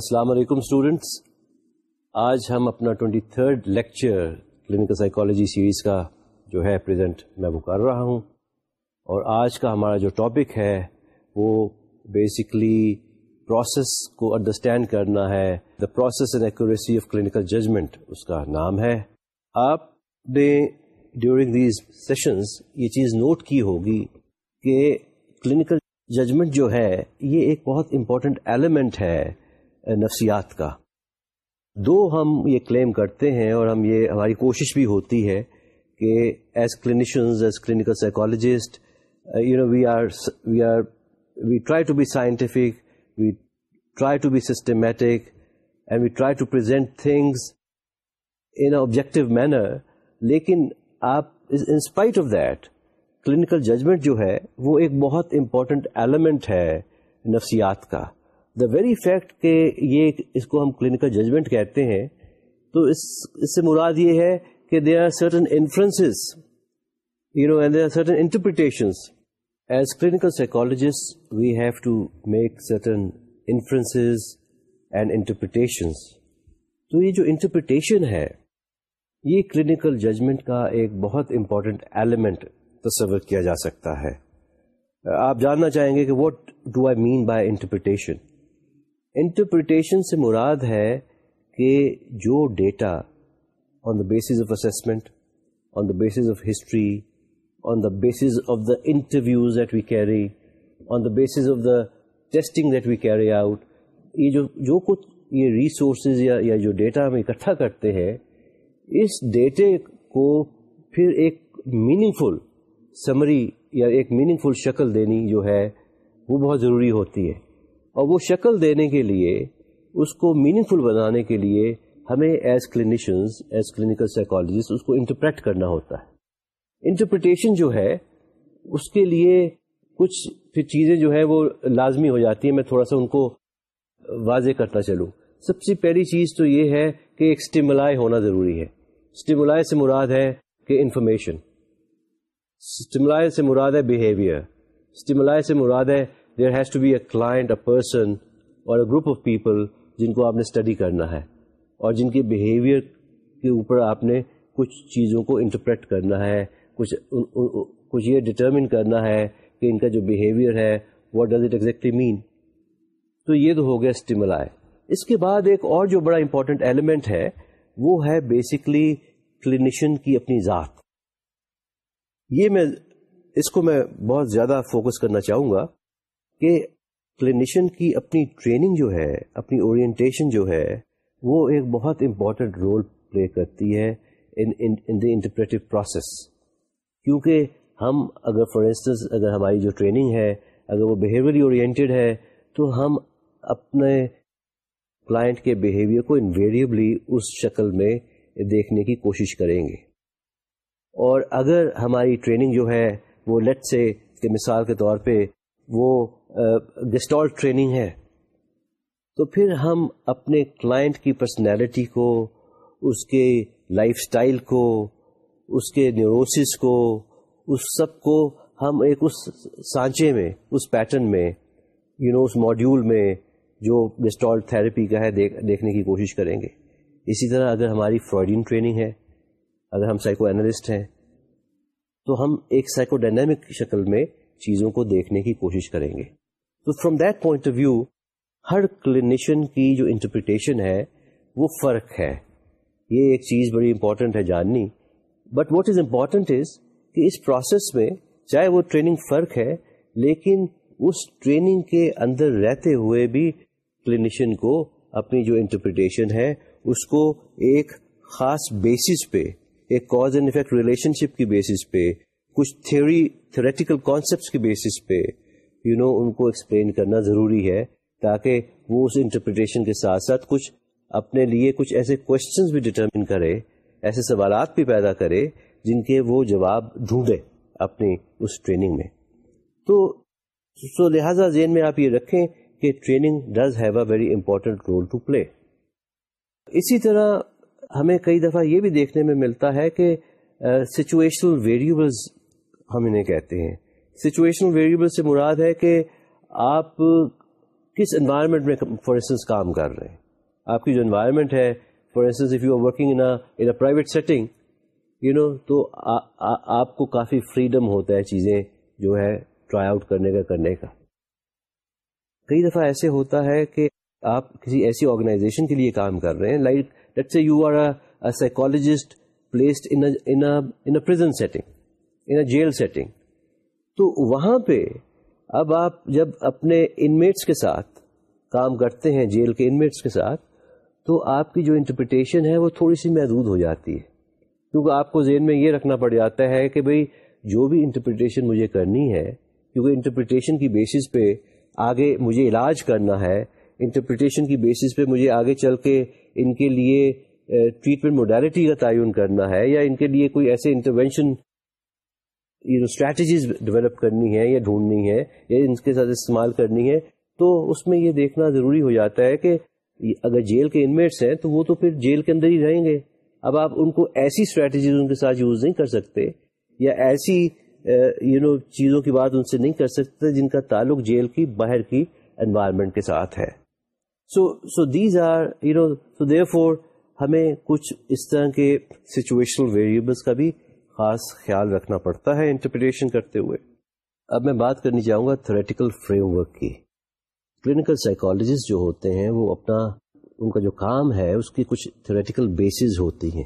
السلام علیکم اسٹوڈینٹس آج ہم اپنا twenty third lecture clinical psychology series کا جو ہے پریزنٹ میں وہ کر رہا ہوں اور آج کا ہمارا جو ٹاپک ہے وہ بیسکلی پروسیس کو انڈرسٹینڈ کرنا ہے. The process and accuracy of clinical judgment اس کا نام ہے. آپ نے ڈیورنگ دیز سیشنز یہ چیز نوٹ کی ہوگی کہ کلینکل ججمنٹ جو ہے یہ ایک بہت امپورٹنٹ ایلیمنٹ ہے نفسیات کا۔ دو ہم یہ کلیم کرتے ہیں اور ہم یہ ہماری کوشش بھی ہوتی ہے کہ as clinicians as clinical psychologist you know we are we are we try to be scientific we try to be systematic and we try to present things in objective manner لیکن آپ in spite of that clinical judgment جو ہے، وہ ایک بہت important element ہے نفسیات کا۔ دا ویری فیکٹ کہ یہ اس کو ہم کلینکل ججمنٹ کہتے ہیں، تو اس اس سے مراد یہ ہے کہ they are certain inference you know and they are certain interpretation as clinical psychologist we have to make certain inference and interpretation تو یہ جو انٹرپریٹیشن ہے، یہ کلینکل ججمنٹ کا ایک بہت امپورٹنٹ ایلیمنٹ تصور کیا جا سکتا ہے۔ آپ جاننا چاہیں گے کہ what do I mean by interpretation interpretation سے مراد ہے کہ جو data on the basis of assessment on the basis of history on the basis of the interviews that we carry on the basis of the testing that we carry out یہ جو جو کچھ یہ ریسورسز یا یا جو data ہم اکٹھا کرتے ہیں، اس ڈیٹے کو پھر ایک میننگ فل سمری یا ایک میننگ فل شکل دینی جو ہے، وہ بہت ضروری ہوتی ہے۔ اور وہ شکل دینے کے لیے، اس کو میننگ فل بنانے کے لیے ہمیں as clinicians as clinical psychologist اس کو انٹرپریٹ کرنا ہوتا ہے۔ انٹرپریٹیشن جو ہے، اس کے لیے کچھ پھر چیزیں جو ہے وہ لازمی ہو جاتی ہیں۔ میں تھوڑا سا ان کو واضح کرتا چلوں۔ سب سے پہلی چیز تو یہ ہے کہ ایک اسٹیملائے ہونا ضروری ہے۔ اسٹیملائے سے مراد ہے کہ انفارمیشن اسٹیملائے سے مراد ہے بیہیویئر اسٹیملائے سے مراد ہے there has to be a client a person اور اے گروپ آف پیپل جن کو آپ نے اسٹڈی کرنا ہے اور جن کے بیہیویئر کے اوپر آپ نے کچھ چیزوں کو انٹرپریٹ کرنا ہے، کچھ کچھ یہ ڈٹرمن کرنا ہے کہ ان کا جو بیہیویئر ہے what does it exactly mean تو یہ تو ہو گیا اسٹیملائے اس کے بعد ایک اور جو بڑا امپورٹنٹ ایلیمنٹ ہے، وہ ہے بیسکلی کلینیشن کی اپنی ذات۔ یہ میں اس کو میں بہت زیادہ فوکس کرنا چاہوں گا۔ کہ کلینیشین کی اپنی ٹریننگ جو ہے، اپنی اورینٹیشن جو ہے، وہ ایک بہت امپورٹنٹ رول پلے کرتی ہے ان دا انٹرپریٹو پروسیس کیونکہ ہم اگر فار انسٹنس اگر ہماری جو ٹریننگ ہے، اگر وہ بیہیویئرلی اورینٹیڈ ہے، تو ہم اپنے کلائنٹ کے بیہیویئر کو انویریبلی اس شکل میں دیکھنے کی کوشش کریں گے۔ اور اگر ہماری ٹریننگ جو ہے، وہ لیٹ سے کہ مثال کے طور پہ وہ گسٹال ٹریننگ ہے۔ تو پھر ہم اپنے کلائنٹ کی پرسنالٹی کو، اس کے لائف سٹائل کو، اس کے نیوروسس کو، اس سب کو ہم ایک اس سانچے میں، اس پیٹرن میں یو نو اس ماڈیول میں جو گسٹال تھراپی کا ہے، دیکھ، دیکھنے کی کوشش کریں گے۔ اسی طرح اگر ہماری فرائڈین ٹریننگ ہے، اگر ہم سائیکو اینالسٹ ہیں، تو ہم ایک سائیکو ڈائنامک شکل میں چیزوں کو دیکھنے کی کوشش کریں گے۔ تو from that point of view Hare clinician کی جو انٹرپریٹیشن ہے، وہ فرق ہے۔ یہ ایک چیز بڑی امپورٹنٹ ہے جاننی۔ But what is important is کہ اس پروسیس میں چاہے وہ ٹریننگ فرق ہے، لیکن اس ٹریننگ کے اندر رہتے ہوئے بھی کلینیشین کو اپنی جو انٹرپریٹیشن ہے، اس کو ایک خاص بیسس پہ، ایک cause and effect relationship کی بیسس پہ، کچھ تھیوری تھریٹیکل کانسیپٹس کے بیسس پہ یو نو ان کو ایکسپلین کرنا ضروری ہے تاکہ وہ اس انٹرپریٹیشن کے ساتھ ساتھ کچھ اپنے لیے کچھ ایسے کوشچنس بھی ڈٹرمن کرے، ایسے سوالات بھی پیدا کرے جن کے وہ جواب ڈھونڈے اپنی اس ٹریننگ میں۔ تو سو لہٰذا ذہن میں آپ یہ رکھیں کہ training does have a very important role to play اسی طرح ہمیں کئی دفعہ یہ بھی دیکھنے میں ملتا ہے کہ uh, سچویشنل ویریبلز ہم انہیں کہتے ہیں۔ سچویشنل ویریبل سے مراد ہے کہ آپ کس انوائرمنٹ میں فار انسٹنس کام کر رہے ہیں۔ آپ کی جو انوائرمنٹ ہے for instance if you are working in private setting you know تو آپ کو کافی فریڈم ہوتا ہے چیزیں جو ہے ٹرائی آؤٹ کرنے کا کرنے کا۔ کئی دفعہ ایسے ہوتا ہے کہ آپ کسی ایسی آرگنائزیشن کے لیے کام کر رہے ہیں like let say you are psychologist placed in prison setting in jail setting تو وہاں پہ اب آپ جب اپنے انمیٹس کے ساتھ کام کرتے ہیں جیل کے انمیٹس کے ساتھ، تو آپ کی جو انٹرپریٹیشن ہے وہ تھوڑی سی محدود ہو جاتی ہے۔ کیونکہ آپ کو ذہن میں یہ رکھنا پڑ جاتا ہے کہ بھئی جو بھی انٹرپریٹیشن مجھے کرنی ہے، کیونکہ انٹرپریٹیشن کی بیسس پہ آگے مجھے علاج کرنا ہے انٹرپریٹیشن کی بیسس پہ مجھے آگے چل کے ان کے لیے ٹریٹمنٹ موڈیلٹی کا تعین کرنا ہے یا ان کے لیے کوئی ایسے انٹروینشن اسٹریٹجیز ڈیولپ کرنی ہے یا ڈھونڈنی ہے یا ان کے ساتھ استعمال کرنی ہے تو اس میں یہ دیکھنا ضروری ہو جاتا ہے کہ اگر جیل کے انمیٹس ہیں تو وہ تو پھر جیل کے اندر ہی رہیں گے۔ اب آپ ان کو ایسی اسٹریٹجیز ان کے ساتھ یوز نہیں کر سکتے یا ایسی یو نو چیزوں کی بات ان سے نہیں کر سکتے جن کا تعلق جیل کی باہر کی انوائرمنٹ کے ساتھ ہے۔ So so these are you know so therefore ہمیں کچھ اس طرح کے سچویشنل ویریبلس کا بھی خاص خیال رکھنا پڑتا ہے انٹرپریٹیشن کرتے ہوئے۔ اب میں بات کرنی چاہوں گا تھریٹیکل فریم ورک کی۔ کلینکل سائیکالوجسٹ جو ہوتے ہیں وہ اپنا ان کا جو کام ہے اس کی کچھ تھریٹیکل بیسز ہوتی ہیں۔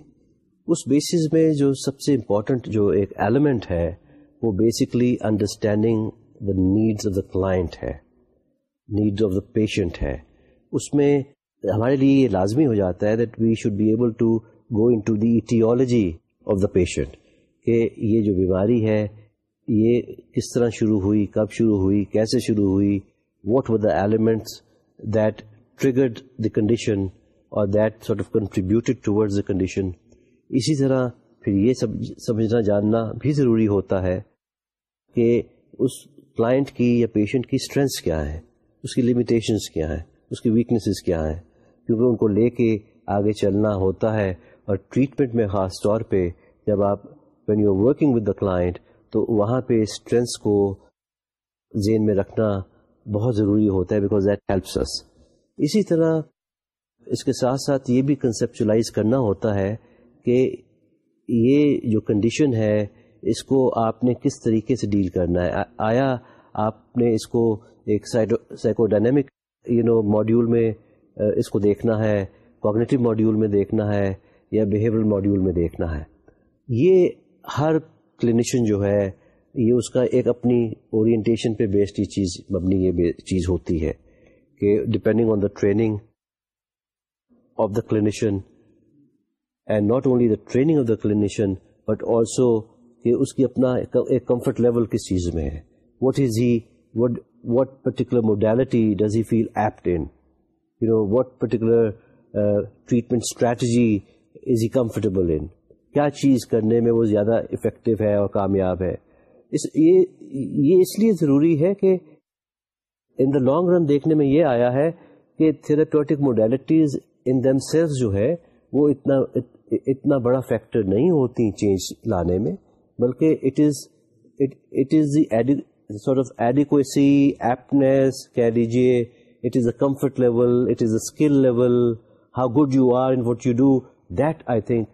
اس بیسز میں جو سب سے امپورٹنٹ جو ایک ایلیمنٹ ہے وہ basically understanding the needs of the client ہے۔ نیڈز آف دا پیشنٹ ہے۔ اس میں ہمارے لیے یہ لازمی ہو جاتا ہے that we should be able to go into the aetiology of the patient کہ یہ جو بیماری ہے، یہ کس طرح شروع ہوئی، کب شروع ہوئی، کیسے شروع ہوئی what were the elements that triggered the condition اور that sort of contributed towards the condition اسی طرح پھر یہ سب سمجھنا، جاننا بھی ضروری ہوتا ہے کہ اس کلائنٹ کی یا پیشنٹ کی اسٹرینتھس کیا ہیں، اس کی لمیٹیشنس کیا ہیں، اس کی ویکنیسز کیا ہیں۔ کیونکہ ان کو لے کے آگے چلنا ہوتا ہے اور ٹریٹمنٹ میں خاص طور پہ جب آپ when you are working with the client تو وہاں پہ اسٹرینتھس کو ذہن میں رکھنا بہت ضروری ہوتا ہے بیکاز دیٹ ہیلپس اس اسی طرح اس کے ساتھ ساتھ یہ بھی کنسیپچلائز کرنا ہوتا ہے کہ یہ جو کنڈیشن ہے، اس کو آپ نے کس طریقے سے ڈیل کرنا ہے؟ آیا آپ نے اس کو ایک psychodynamic you know module میں اس کو دیکھنا ہے کوگنیٹو ماڈیول میں دیکھنا ہے یا بیہیورل ماڈیول میں دیکھنا ہے۔ یہ ہر کلینیشین جو ہے، یہ اس کا ایک اپنی اورینٹیشن پہ بیسڈ یہ چیز، مبنی یہ چیز ہوتی ہے کہ depending on the training of the clinician and not only the training of the clinician but also کہ اس کی اپنا ایک کمفرٹ لیول کس چیز میں ہے؟ What is he what what particular modality does he feel apt in you know what particular treatment strategy is he comfortable in کیا چیز کرنے میں وہ زیادہ افیکٹو ہے اور کامیاب ہے؟ اس یہ یہ اس لیے ضروری ہے کہ ان دا لانگ رن دیکھنے میں یہ آیا ہے کہ therapeutic modalities in themselves ہے وہ اتنا اتنا بڑا فیکٹر نہیں ہوتی چینج لانے میں، بلکہ it is it is the sort of adequacy aptness کہہ لیجیے it is a comfort level it is a skill level how good you are in what you do that I think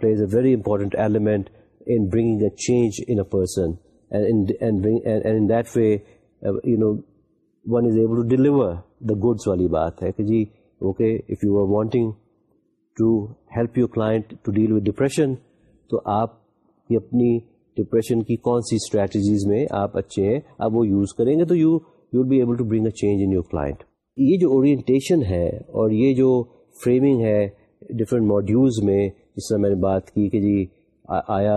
plays a very important element in bringing a change in a person. And in that way, uh, one is able to deliver the goods wali baat hai ki ji, okay, if you are wanting to help your client to deal with depression, تو آپ کی اپنی depression کی کون سی strategies میں آپ اچھے ہیں آپ وہ یوز کریں گے تو you you will be able to bring a change in your client یہ جو اورینٹیشن ہے اور یہ جو فریمنگ ہے ڈفرینٹ ماڈیولز میں جس طرح میں نے بات کی کہ جی آیا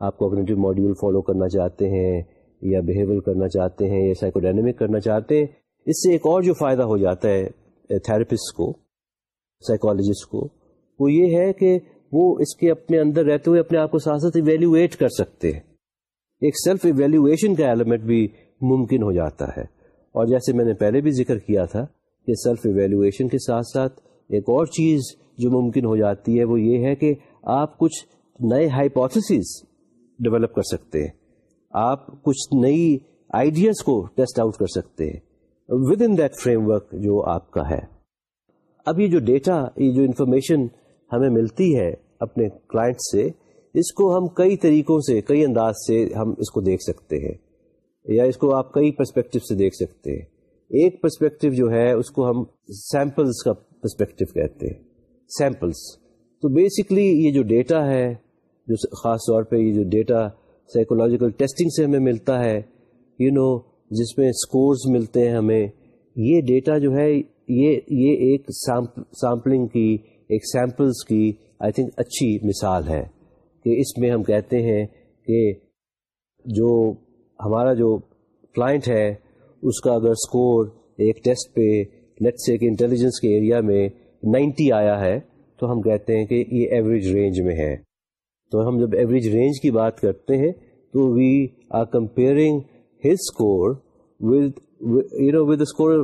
آپ کوگنیٹو ماڈیول فالو کرنا چاہتے ہیں یا بیہیویئر کرنا چاہتے ہیں یا سائیکوڈینمک کرنا چاہتے ہیں، اس سے ایک اور جو فائدہ ہو جاتا ہے تھراپسٹ کو سائیکالوجسٹ کو، وہ یہ ہے کہ وہ اس کے اپنے اندر رہتے ہوئے اپنے آپ کو ساتھ ساتھ ایویلویٹ کر سکتے ہیں۔ ایک سیلف ایویلویشن کا ایلیمنٹ بھی ممکن ہو جاتا ہے۔ اور جیسے میں نے پہلے بھی ذکر کیا تھا کہ سیلف ایویلویشن کے ساتھ ساتھ ایک اور چیز جو ممکن ہو جاتی ہے وہ یہ ہے کہ آپ کچھ نئے ہائپوتھسیز ڈیولپ کر سکتے ہیں۔ آپ کچھ نئی آئیڈیاز کو ٹیسٹ آؤٹ کر سکتے ہیں۔ Within that framework جو آپ کا ہے۔ اب یہ جو ڈیٹا یہ جو انفارمیشن ہمیں ملتی ہے اپنے کلائنٹ سے، اس کو ہم کئی طریقوں سے، کئی انداز سے ہم اس کو دیکھ سکتے ہیں۔ یا اس کو آپ کئی پرسپیکٹو سے دیکھ سکتے ہیں۔ ایک پرسپیکٹو جو ہے، اس کو ہم سیمپلس کا پرسپیکٹو کہتے ہیں۔ سیمپلس تو بیسکلی یہ جو ڈیٹا ہے جو خاص طور پہ یہ جو ڈیٹا سائیکولوجیکل ٹیسٹنگ سے ہمیں ملتا ہے یو you نو know, جس میں اسکورز ملتے ہیں ہمیں یہ ڈیٹا جو ہے یہ یہ ایک سیمپلنگ کی ایک سیمپلس کی آئی تھنک اچھی مثال ہے کہ اس میں ہم کہتے ہیں کہ جو ہمارا جو کلائنٹ ہے اس کا اگر اسکور ایک ٹیسٹ پہ لیٹ سے کہ انٹیلیجنس کے ایریا میں نائنٹی آیا ہے، تو ہم کہتے ہیں کہ یہ ایوریج رینج میں ہے۔ تو ہم جب ایوریج رینج کی بات کرتے ہیں، تو we are comparing his score with you know with score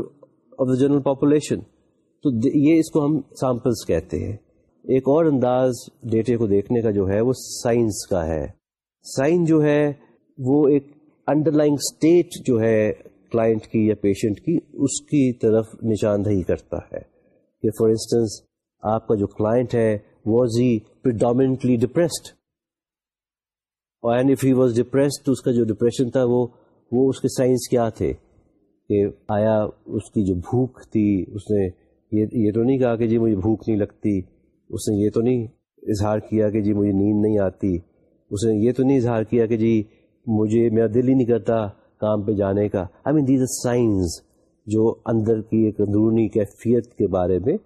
of the general population تو یہ اس کو ہم سیمپلس کہتے ہیں۔ ایک اور انداز ڈیٹے کو دیکھنے کا جو ہے، وہ سائنس کا ہے۔ سائن جو ہے، وہ ایک انڈر لائن اسٹیٹ جو ہے کلائنٹ کی یا پیشنٹ کی، اس کی طرف نشاندہی کرتا ہے۔ کہ فار انسٹنس آپ کا جو کلائنٹ ہے was he predominantly depressed and if he was depressed تو اس کا جو ڈپریشن تھا، وہ وہ اس کے سائنس کیا تھے؟ کہ آیا اس کی جو بھوک تھی، اس نے یہ یہ تو نہیں کہا کہ جی مجھے بھوک نہیں لگتی، اس نے یہ تو نہیں اظہار کیا کہ جی مجھے نیند نہیں آتی، اس نے یہ تو نہیں اظہار کیا کہ جی مجھے، میرا دل ہی نہیں کرتا کام پہ جانے کا۔ آئی مین دیز اے سائنس جو اندر کی ایک اندرونی کیفیت کے بارے میں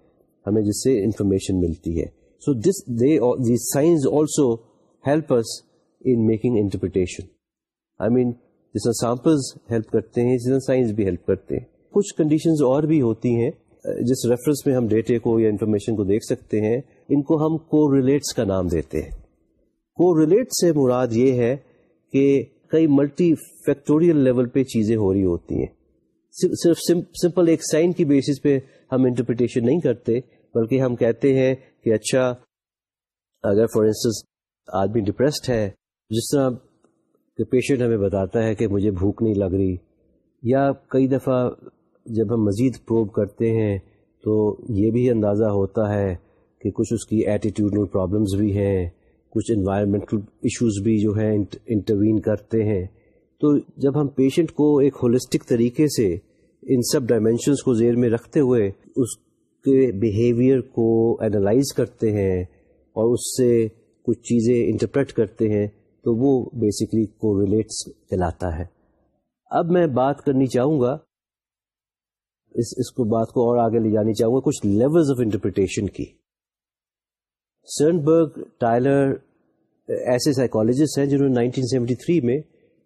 ہمیں جس سے انفارمیشن ملتی ہے۔ So this the signs also help us in making interpretation I mean جس طرح سیمپلز ہیلپ کرتے ہیں، اسی طرح سائنس بھی ہیلپ کرتے ہیں۔ کچھ کنڈیشنز اور بھی ہوتی ہیں، جس ریفرنس میں ہم ڈیٹے کو یا انفارمیشن کو دیکھ سکتے ہیں، ان کو ہم کو ریلیٹس کا نام دیتے ہیں۔ کو ریلیٹ سے مراد یہ ہے کہ کئی ملٹی فیکٹوریل لیول پہ چیزیں ہو رہی ہوتی ہیں۔ صرف سمپل ایک سائن کی بیسس پہ ہم انٹرپریٹیشن نہیں کرتے، بلکہ ہم کہتے ہیں کہ اچھا اگر فار انسٹنس آدمی ڈپریسڈ ہے، جس طرح کہ پیشنٹ ہمیں بتاتا ہے کہ مجھے بھوک نہیں لگ رہی، یا کئی دفعہ جب ہم مزید پروب کرتے ہیں تو یہ بھی اندازہ ہوتا ہے کہ کچھ اس کی ایٹیٹیوڈنل پرابلمس بھی ہیں، کچھ انوائرمنٹل ایشوز بھی جو ہیں انٹروین کرتے ہیں۔ تو جب ہم پیشنٹ کو ایک ہولسٹک طریقے سے ان سب ڈائمینشنس کو زیر میں رکھتے ہوئے اس کے بیہیویئر کو انالائز کرتے ہیں اور اس سے کچھ چیزیں انٹرپریٹ کرتے ہیں، تو وہ بیسکلی کو ریلیٹس کہلاتا ہے۔ اب میں بات کرنی چاہوں گا۔ اس اس کو بات کو اور آگے لے جانی چاہوں گا کچھ لیولز آف انٹرپریٹیشن کی۔ سرنبرگ ٹائلر ایسے سائیکالوجسٹ ہیں جنہوں نے 1973 میں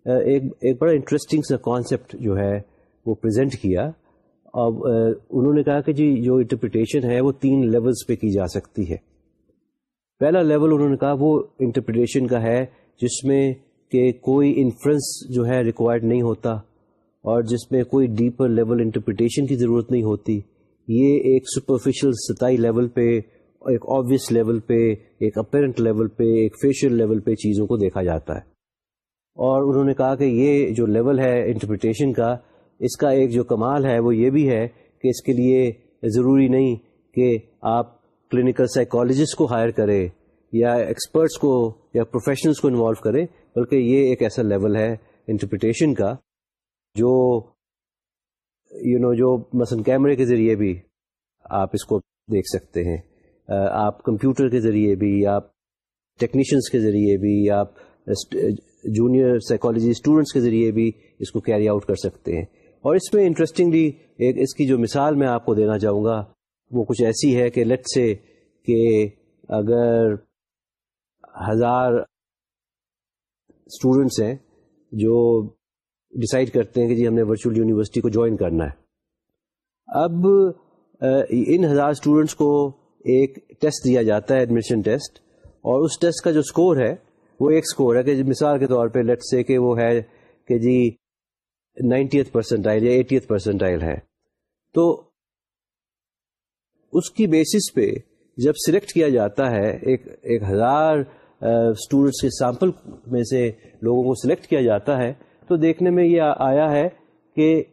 ایک ایک بڑا انٹرسٹنگ سا کانسیپٹ جو ہے، وہ پریزنٹ کیا۔ اب انہوں نے کہا کہ جی جو انٹرپریٹیشن ہے، وہ تین لیولز پہ کی جا سکتی ہے۔ پہلا لیول انہوں نے کہا، وہ انٹرپریٹیشن کا ہے، جس میں کہ کوئی انفرنس جو ہے ریکوائرڈ نہیں ہوتا، اور جس میں کوئی ڈیپر لیول انٹرپریٹیشن کی ضرورت نہیں ہوتی۔ یہ ایک سپرفیشل ستائی لیول پہ، ایک آبویس لیول پہ، ایک اپیرنٹ لیول پہ، ایک فیشیل لیول پہ چیزوں کو دیکھا جاتا ہے۔ اور انہوں نے کہا کہ یہ جو لیول ہے انٹرپریٹیشن کا اس کا ایک جو کمال ہے وہ یہ بھی ہے کہ اس کے لیے ضروری نہیں کہ آپ کلینکل سائیکالوجسٹ کو ہائر کریں یا ایکسپرٹس کو یا پروفیشنلس کو انوالو کریں بلکہ یہ ایک ایسا لیول ہے انٹرپریٹیشن کا جو یو you نو know, جو مثلا کیمرے کے ذریعے بھی آپ اس کو دیکھ سکتے ہیں آپ کمپیوٹر کے ذریعے بھی آپ ٹیکنیشینس کے ذریعے بھی آپ جونیئر سائیکالوجی اسٹوڈنٹس کے ذریعے بھی اس کو کیری آؤٹ کر سکتے ہیں۔ اور اس میں انٹرسٹنگلی ایک اس کی جو مثال میں آپ کو دینا چاہوں گا، وہ کچھ ایسی ہے کہ لٹ سے کہ اگر ہزار اسٹوڈنٹس ہیں جو ڈسائڈ کرتے ہیں کہ جی ہم نے ورچوئل یونیورسٹی کو جوائن کرنا ہے۔ اب ان ہزار اسٹوڈینٹس کو ایک ٹیسٹ دیا جاتا ہے ایڈمیشن ٹیسٹ اور اس ٹیسٹ کا جو اسکور ہے وہ ایک اسکور ہے کہ مثال کے طور پہ لیٹ سے کہ وہ ہے کہ جی نائنٹیتھ پرسنٹائل یا ایٹیتھ پرسنٹائل ہے۔ تو اس کی بیسس پہ جب سلیکٹ کیا جاتا ہے، ایک ایک ہزار اسٹوڈینٹس کے سیمپل میں سے لوگوں کو سلیکٹ کیا جاتا ہے، تو دیکھنے میں یہ آیا ہے کہ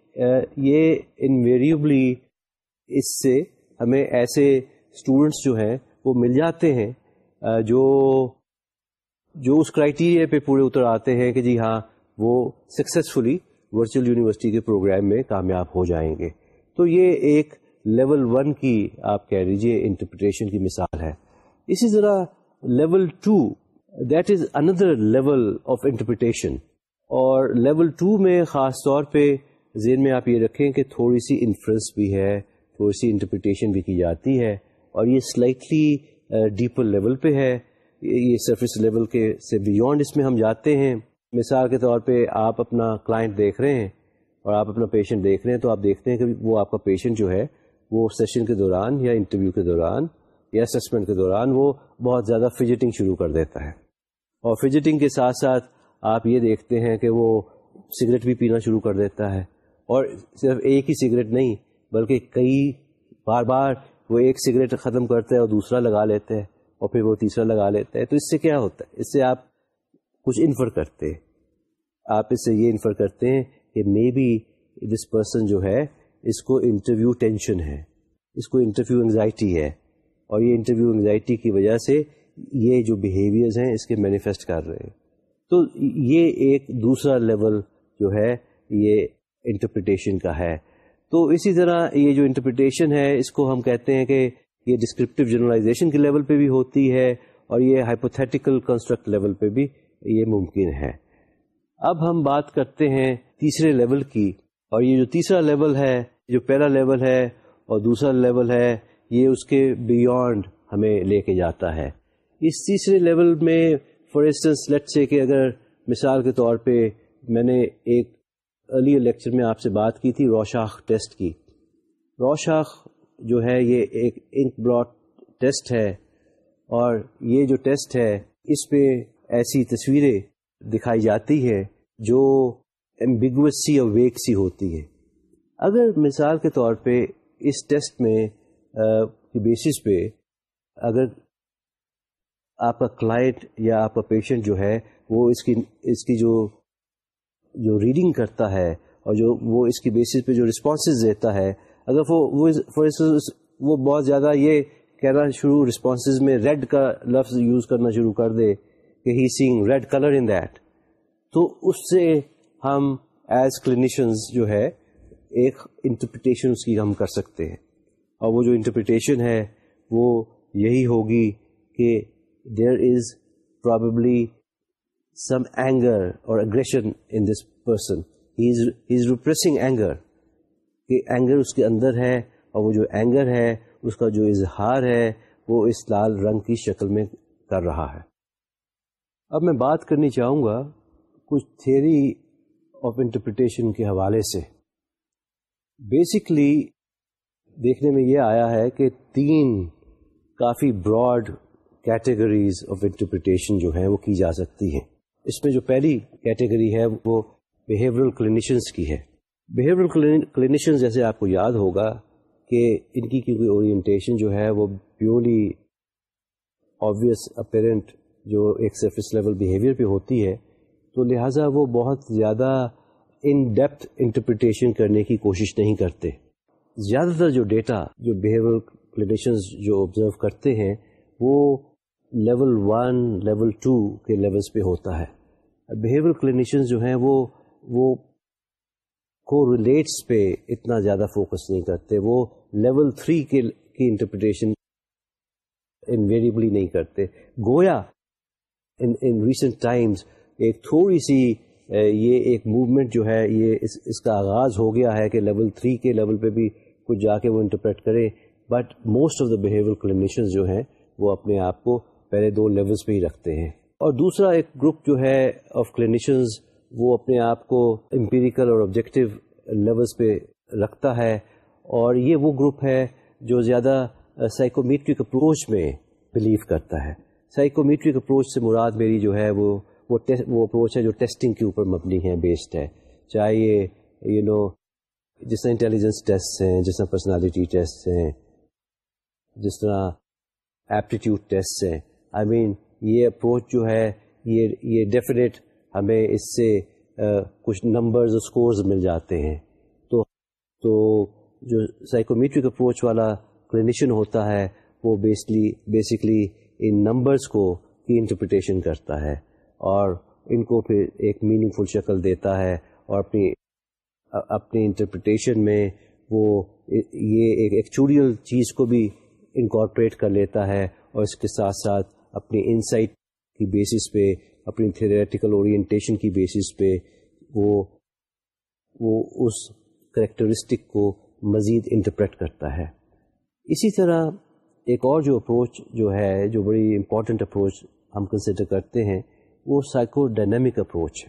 یہ انویریبلی اس سے ہمیں ایسے اسٹوڈینٹس جو ہیں وہ مل جاتے ہیں جو جو اس کرائٹیریا پہ پورے اتر آتے ہیں کہ جی ہاں وہ سکسیزفلی ورچوئل یونیورسٹی کے پروگرام میں کامیاب ہو جائیں گے۔ تو یہ ایک لیول ون کی آپ کہہ لیجیے انٹرپریٹیشن کی مثال ہے۔ اسی طرح لیول ٹو دیٹ از اندر لیول آف انٹرپریٹیشن اور لیول ٹو میں خاص طور پہ ذہن میں آپ یہ رکھیں کہ تھوڑی سی انفرنس بھی ہے، تھوڑی سی انٹرپریٹیشن بھی کی جاتی ہے۔ اور یہ سلائٹلی ڈیپر لیول پہ ہے۔ یہ سرفس لیول کے سے بیونڈ اس میں ہم جاتے ہیں۔ مثال کے طور پہ آپ اپنا کلائنٹ دیکھ رہے ہیں اور آپ اپنا پیشنٹ دیکھ رہے ہیں تو آپ دیکھتے ہیں کہ وہ آپ کا پیشنٹ جو ہے وہ سیشن کے دوران یا انٹرویو کے دوران یا اسسمنٹ کے دوران وہ بہت زیادہ فجٹنگ شروع کر دیتا ہے۔ اور فجٹنگ کے ساتھ ساتھ آپ یہ دیکھتے ہیں کہ وہ سگریٹ بھی پینا شروع کر دیتا ہے۔ اور صرف ایک ہی سگریٹ نہیں، بلکہ کئی بار بار وہ ایک سگریٹ ختم کرتے ہیں اور دوسرا لگا لیتے ہیں اور پھر وہ تیسرا لگا لیتے ہیں۔ تو اس سے کیا ہوتا ہے؟ اس سے آپ کچھ انفر کرتے ہیں۔ آپ اس سے یہ انفر کرتے ہیں کہ مے بی دس پرسن جو ہے، اس کو انٹرویو ٹینشن ہے۔ اس کو انٹرویو انگزائٹی ہے۔ اور یہ انٹرویو انگزائٹی کی وجہ سے یہ جو بیہیویئرز ہیں، اس کے مینیفیسٹ کر رہے ہیں۔ تو یہ ایک دوسرا لیول جو ہے، یہ انٹرپریٹیشن کا ہے۔ تو اسی طرح یہ جو انٹرپریٹیشن ہے، اس کو ہم کہتے ہیں کہ یہ ڈسکرپٹیو جنرلائزیشن کے لیول پہ بھی ہوتی ہے اور یہ ہائپوتھیٹیکل کنسٹرکٹ لیول پہ بھی یہ ممکن ہے۔ اب ہم بات کرتے ہیں تیسرے لیول کی اور یہ جو تیسرا لیول ہے، جو پہلا لیول ہے اور دوسرا لیول ہے، یہ اس کے بیونڈ ہمیں لے کے جاتا ہے۔ اس تیسرے لیول میں فار انسٹنس لیٹ سے کہ اگر مثال کے طور پہ میں نے ایک ارلی لیکچر میں آپ سے بات کی تھی روشاخ ٹیسٹ کی۔ روشاخ جو ہے یہ ایک انک براڈ ٹیسٹ ہے اور یہ جو ٹیسٹ ہے، اس پہ ایسی تصویریں دکھائی جاتی ہے جو ایمبیگوس سی اور ویک سی ہوتی ہے اگر مثال کے طور پہ اس ٹیسٹ میں کی بیسس پہ اگر آپ کا کلائنٹ یا آپ کا پیشنٹ جو ہے، وہ اس کی اس کی جو جو ریڈنگ کرتا ہے اور جو وہ اس کی بیسس پہ جو رسپانسز دیتا ہے اگر وہ فار وہ بہت زیادہ یہ کہنا شروع رسپانسز میں ریڈ کا لفظ یوز کرنا شروع کر دے کہ he seeing red colour in that تو اس سے ہم ایز کلینیشنز جو ہے ایک انٹرپریٹیشن اس کی ہم کر سکتے ہیں۔ اور وہ جو انٹرپریٹیشن ہے وہ یہی ہوگی کہ there is probably some anger اور aggression in this person he is repressing anger کہ اینگر اس کے اندر ہے اور وہ جو اینگر ہے، اس کا جو اظہار ہے، وہ اس لال رنگ کی شکل میں کر رہا ہے۔ اب میں بات کرنی چاہوں گا کچھ تھیری آف انٹرپریٹیشن کے حوالے سے۔ بیسکلی دیکھنے میں یہ آیا ہے کہ تین کافی براڈ کیٹیگریز آف انٹرپریٹیشن جو ہیں وہ کی جا سکتی ہیں۔ اس میں جو پہلی کیٹیگری ہے وہ بیہیورل کلینیشنس کی ہے۔ بیہیورل کلینیشن جیسے آپ کو یاد ہوگا کہ ان کی کیونکہ اورینٹیشن جو ہے وہ پیورلی آبویس اپیرنٹ جو ایک سرفس لیول بیہیویئر پہ ہوتی ہے، تو لہٰذا وہ بہت زیادہ ان ڈیپتھ انٹرپریٹیشن کرنے کی کوشش نہیں کرتے۔ زیادہ تر جو ڈیٹا جو بیہیورل کلینیشنز جو آبزرو کرتے ہیں، وہ لیول ون لیول ٹو کے لیولس پہ ہوتا ہے۔ بیہیور کلینیشنز جو ہیں وہ وہ کو ریلیٹس پہ اتنا زیادہ فوکس نہیں کرتے، وہ لیول تھری کے کی انٹرپریٹیشن انویریبلی نہیں کرتے۔ گویا ان ریسنٹ ٹائمز ایک تھوڑی سی یہ ایک موومنٹ جو ہے، یہ اس اس کا آغاز ہو گیا ہے کہ لیول تھری کے لیول پہ بھی کچھ جا کے وہ انٹرپریٹ کرے۔ But most of the behaviour clinicians جو ہیں، وہ اپنے آپ کو پہلے دو لیولس پہ ہی رکھتے ہیں۔ اور دوسرا ایک گروپ جو ہے آف کلینیشنز وہ اپنے آپ کو امپیریکل اور آبجیکٹو لیولس پہ رکھتا ہے اور یہ وہ گروپ ہے جو زیادہ سائیکومیٹرک اپروچ میں بلیو کرتا ہے۔ سائیکومیٹرک اپروچ سے مراد میری جو ہے وہ وہ اپروچ ہے جو ٹیسٹنگ کے اوپر مبنی ہے بیسڈ ہے۔ چاہے یہ یو نو جس طرح انٹیلیجنس ٹیسٹ ہیں، جس طرح پرسنالٹی ٹیسٹ ہیں، جس طرح ایپٹیٹیوڈ ٹیسٹ ہیں۔ آئی مین یہ اپروچ جو ہے، یہ یہ ڈیفینیٹ ہمیں اس سے کچھ نمبرز اسکورز مل جاتے ہیں۔ تو تو جو سائیکومیٹرک اپروچ والا کلینیشین ہوتا ہے، وہ بیسلی بیسکلی ان نمبرس کو کی انٹرپریٹیشن کرتا ہے اور ان کو پھر ایک میننگ فل شکل دیتا ہے اور اپنی اپنی انٹرپریٹیشن میں وہ یہ ایک ایکچوریل چیز کو بھی انکارپوریٹ کر لیتا ہے اور اس کے ساتھ ساتھ اپنی انسائٹ کی بیسس پہ اپنی تھیریٹیکل اورینٹیشن کی بیسس پہ وہ وہ اس کریکٹرسٹک کو مزید انٹرپریٹ کرتا ہے۔ اسی طرح ایک اور جو اپروچ جو ہے، جو بڑی امپورٹنٹ اپروچ ہم کنسیڈر کرتے ہیں، وہ سائیکو ڈائنامک اپروچ ہے۔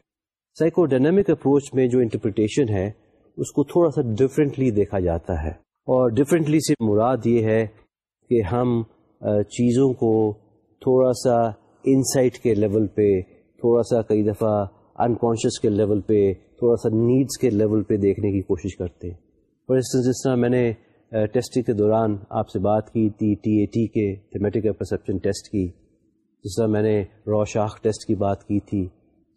سائیکو ڈائنامک اپروچ میں جو انٹرپریٹیشن ہے، اس کو تھوڑا سا ڈفرینٹلی دیکھا جاتا ہے۔ اور ڈفرینٹلی سے مراد یہ ہے کہ ہم چیزوں کو تھوڑا سا انسائٹ کے لیول پہ، تھوڑا سا کئی دفعہ انکانشیس کے لیول پہ، تھوڑا سا نیڈس کے لیول پہ دیکھنے کی کوشش کرتے ہیں۔ فار انسٹنس جس طرح میں نے ٹیسٹنگ کے دوران آپ سے بات کی تھی ٹی، اے، ٹی کے تھمیٹک پرسیپشن ٹیسٹ کی۔ جس طرح میں نے رو شاخ ٹیسٹ کی بات کی تھی۔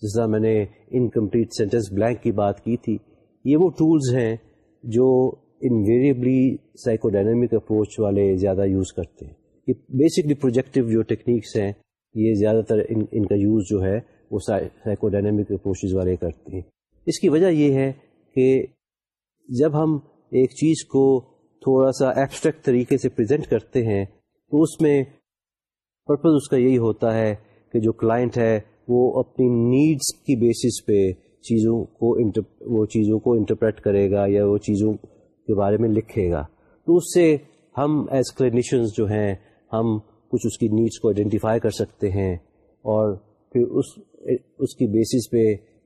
جس طرح میں نے انکمپلیٹ سینٹینس بلینک کی بات کی تھی۔ یہ وہ ٹولز ہیں جو انویریبلی سائیکو ڈائنامک اپروچ والے زیادہ یوز کرتے ہیں۔ یہ بیسکلی پروجیکٹیو جو ٹیکنیکس ہیں۔ یہ زیادہ تر ان ان کا یوز جو ہے وہ سائیکو ڈائنامک اپروچز والے کرتے ہیں۔ اس کی وجہ یہ ہے کہ جب ہم ایک چیز کو تھوڑا سا ایبسٹریکٹ طریقے سے پریزنٹ کرتے ہیں، تو اس میں پرپز اس کا یہی ہوتا ہے کہ جو کلائنٹ ہے، وہ اپنی نیڈس کی بیسس پہ چیزوں کو وہ چیزوں کو انٹرپریٹ کرے گا یا وہ چیزوں کے بارے میں لکھے گا۔ تو اس سے ہم ایز کلینیشنز جو ہیں، ہم کچھ اس کی نیڈس کو آئیڈینٹیفائی کر سکتے ہیں اور پھر اس اس کی بیسس پہ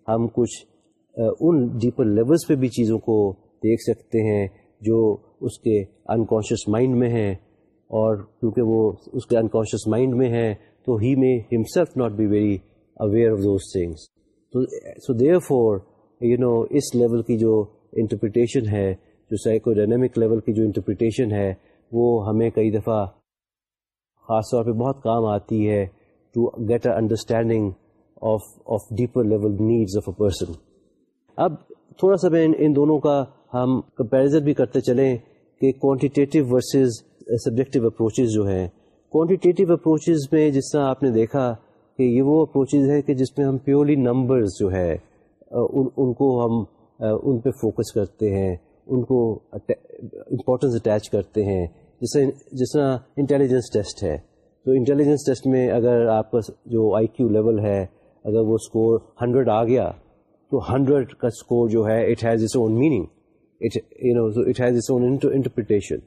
ہم کچھ ان ڈیپر لیولس پہ بھی چیزوں کو دیکھ سکتے ہیں جو اس کے انکانشیس مائنڈ میں ہیں اور کیونکہ وہ اس کے انکانشیس مائنڈ میں ہیں تو he may himself not be very aware of those things so therefore you know us level کی جو انٹرپریٹیشن ہے، جو سائیکو ڈائنمک لیول کی جو انٹرپریٹیشن ہے، وہ ہمیں کئی دفعہ خاص طور پہ بہت کام آتی ہے to get a understanding of of deeper level needs of a person اب تھوڑا سا میں ان دونوں کا ہم کمپیریزن بھی کرتے چلیں کہ کوانٹیٹیو ورسز سبجیکٹیو اپروچز جو ہیں. کوانٹیٹیو اپروچز میں جس طرح آپ نے دیکھا کہ یہ وہ اپروچز ہے کہ جس میں ہم پیورلی نمبرز جو ہے ان ان کو ہم، ان پہ فوکس کرتے ہیں، ان کو امپورٹنس اٹیچ کرتے ہیں جیسے جس طرح انٹیلیجنس ٹیسٹ ہے۔ تو انٹیلیجنس ٹیسٹ میں اگر آپ کا جو آئی کیو لیول ہے، اگر وہ اسکور ہنڈریڈ آ گیا، تو ہنڈریڈ کا اسکور جو ہے it has its own meaning it has its own interpretation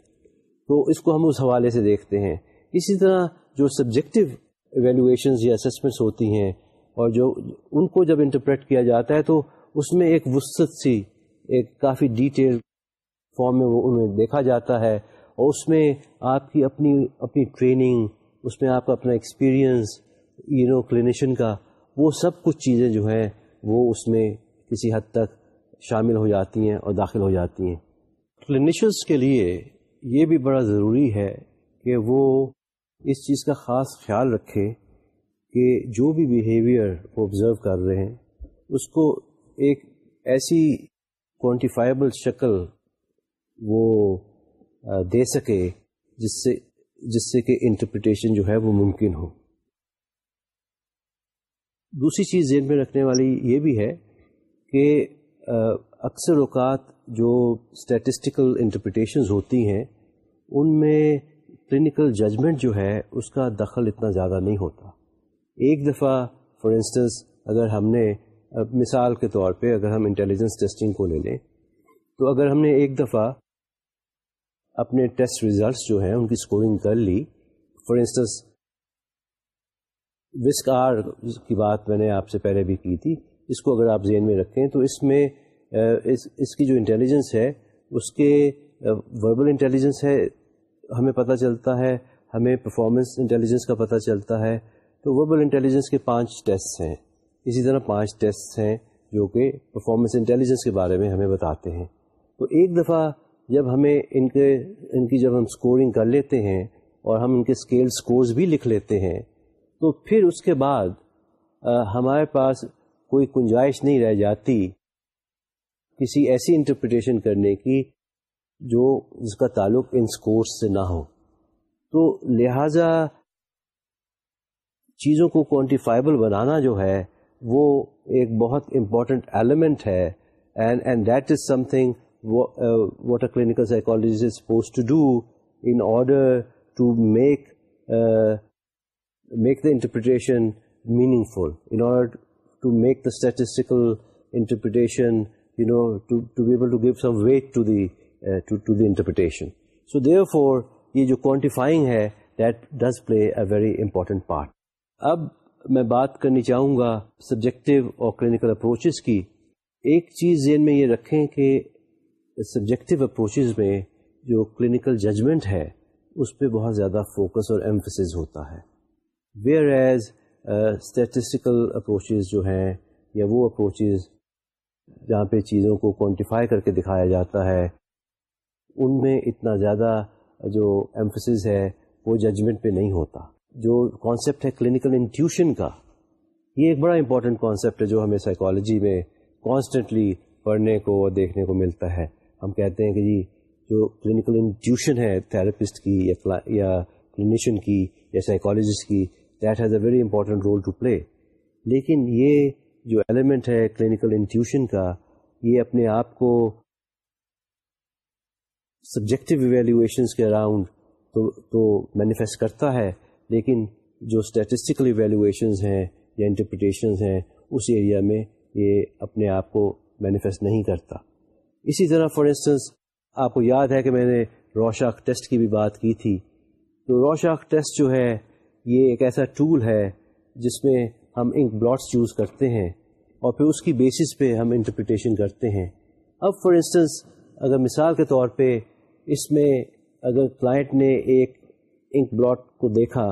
تو اس کو ہم اس حوالے سے دیکھتے ہیں۔ اسی طرح جو سبجیکٹو ایویلویشنز یا اسسمنٹس ہوتی ہیں، اور جو ان کو جب انٹرپریٹ کیا جاتا ہے، تو اس میں ایک وسط سی، ایک کافی ڈیٹیل فارم میں وہ انہیں دیکھا جاتا ہے۔ اور اس میں آپ کی اپنی اپنی ٹریننگ، اس میں آپ کا اپنا ایکسپیرئنس یو نو کلینیشن کا، وہ سب کچھ چیزیں جو ہیں، وہ اس میں کسی حد تک شامل ہو جاتی ہیں اور داخل ہو جاتی ہیں۔ کلینیشنس کے لیے یہ بھی بڑا ضروری ہے کہ وہ اس چیز کا خاص خیال رکھے کہ جو بھی بیہیویئر وہ آبزرو کر رہے ہیں، اس کو ایک ایسی کوانٹیفائبل شکل وہ دے سکے جس سے جس سے کہ انٹرپریٹیشن جو ہے وہ ممکن ہو۔ دوسری چیز ذہن میں رکھنے والی یہ بھی ہے کہ اکثر اوقات جو اسٹیٹسٹیکل انٹرپریٹیشنز ہوتی ہیں، ان میں کلینکل ججمنٹ جو ہے، اس کا دخل اتنا زیادہ نہیں ہوتا۔ ایک دفعہ فار انسٹنس اگر ہم نے مثال کے طور پہ اگر ہم انٹیلیجنس ٹیسٹنگ کو لے لیں، تو اگر ہم نے ایک دفعہ اپنے ٹیسٹ ریزلٹس جو ہیں، ان کی اسکورنگ کر لی۔ فار انسٹنس وسک آر کی بات میں نے آپ سے پہلے بھی کی تھی۔ اس کو اگر آپ ذہن میں رکھیں تو اس میں اس اس کی جو انٹیلیجنس ہے، اس کے وربل انٹیلیجنس ہے، ہمیں پتہ چلتا ہے، ہمیں پرفارمنس انٹیلیجنس کا پتہ چلتا ہے۔ تو وربل انٹیلیجنس کے پانچ ٹیسٹ ہیں۔ اسی طرح پانچ ٹیسٹ ہیں جو کہ پرفارمنس انٹیلیجنس کے بارے میں ہمیں بتاتے ہیں۔ تو ایک دفعہ جب ہمیں ان کے، ان کی جب ہم اسکورنگ کر لیتے ہیں اور ہم ان کے اسکیل اسکورز بھی لکھ لیتے ہیں، تو پھر اس کے بعد ہمارے پاس کوئی گنجائش نہیں رہ جاتی کسی ایسی انٹرپریٹیشن کرنے کی جو جس کا تعلق ان اسکورس سے نہ ہو۔ تو لہذا چیزوں کو کوانٹیفائبل بنانا جو ہے، وہ ایک بہت امپورٹنٹ ایلیمنٹ ہے and and that is something what a clinical psychologist is suppose to do in order to make make the interpretation meaningful in order to make the statistical interpretation you know to be able to give some weight to the to the interpretation so therefore یہ جو quantifying ہے that does play a very important part اب میں بات کرنی چاہوں گا subjective اور clinical approaches کی ایک چیز ذہن میں یہ رکھیں کہ سبجیکٹو اپروچز میں جو کلینکل ججمنٹ ہے، اس پہ بہت زیادہ فوکس اور ایمفسز ہوتا ہے۔ ویئر ایز اسٹیٹسٹیکل اپروچز جو ہیں یا وہ اپروچز جہاں پہ چیزوں کو کوانٹیفائی کر کے دکھایا جاتا ہے، ان میں اتنا زیادہ جو ایمفسز ہے، وہ ججمنٹ پہ نہیں ہوتا۔ جو کانسیپٹ ہے کلینکل انٹیوشن کا، یہ ایک بڑا امپورٹنٹ کانسیپٹ ہے جو ہمیں سائیکالوجی میں کانسٹنٹلی پڑھنے کو اور دیکھنے کو ملتا ہے۔ ہم کہتے ہیں کہ جی جو کلینکل انٹیوشن ہے تھراپسٹ کی یا کلینیشین کی یا سائیکالوجسٹ کی that has a very important role to play لیکن یہ جو ایلیمنٹ ہے کلینکل انٹیوشن کا، یہ اپنے آپ کو سبجیکٹو ایویلیویشنس کے اراؤنڈ تو تو مینیفیسٹ کرتا ہے، لیکن جو اسٹیٹسٹیکل ایویلویشنز ہیں یا انٹرپریٹیشنز ہیں، اس ایریا میں یہ اپنے آپ کو مینیفیسٹ نہیں کرتا۔ اسی طرح فار انسٹنس آپ کو یاد ہے کہ میں نے روشاک ٹیسٹ کی بھی بات کی تھی. تو روشاک ٹیسٹ جو ہے، یہ ایک ایسا ٹول ہے جس میں ہم انک بلاٹس چوز کرتے ہیں اور پھر اس کی بیسس پہ ہم انٹرپریٹیشن کرتے ہیں. اب فار انسٹنس اگر مثال کے طور پہ اس میں اگر کلائنٹ نے ایک انک بلاٹ کو دیکھا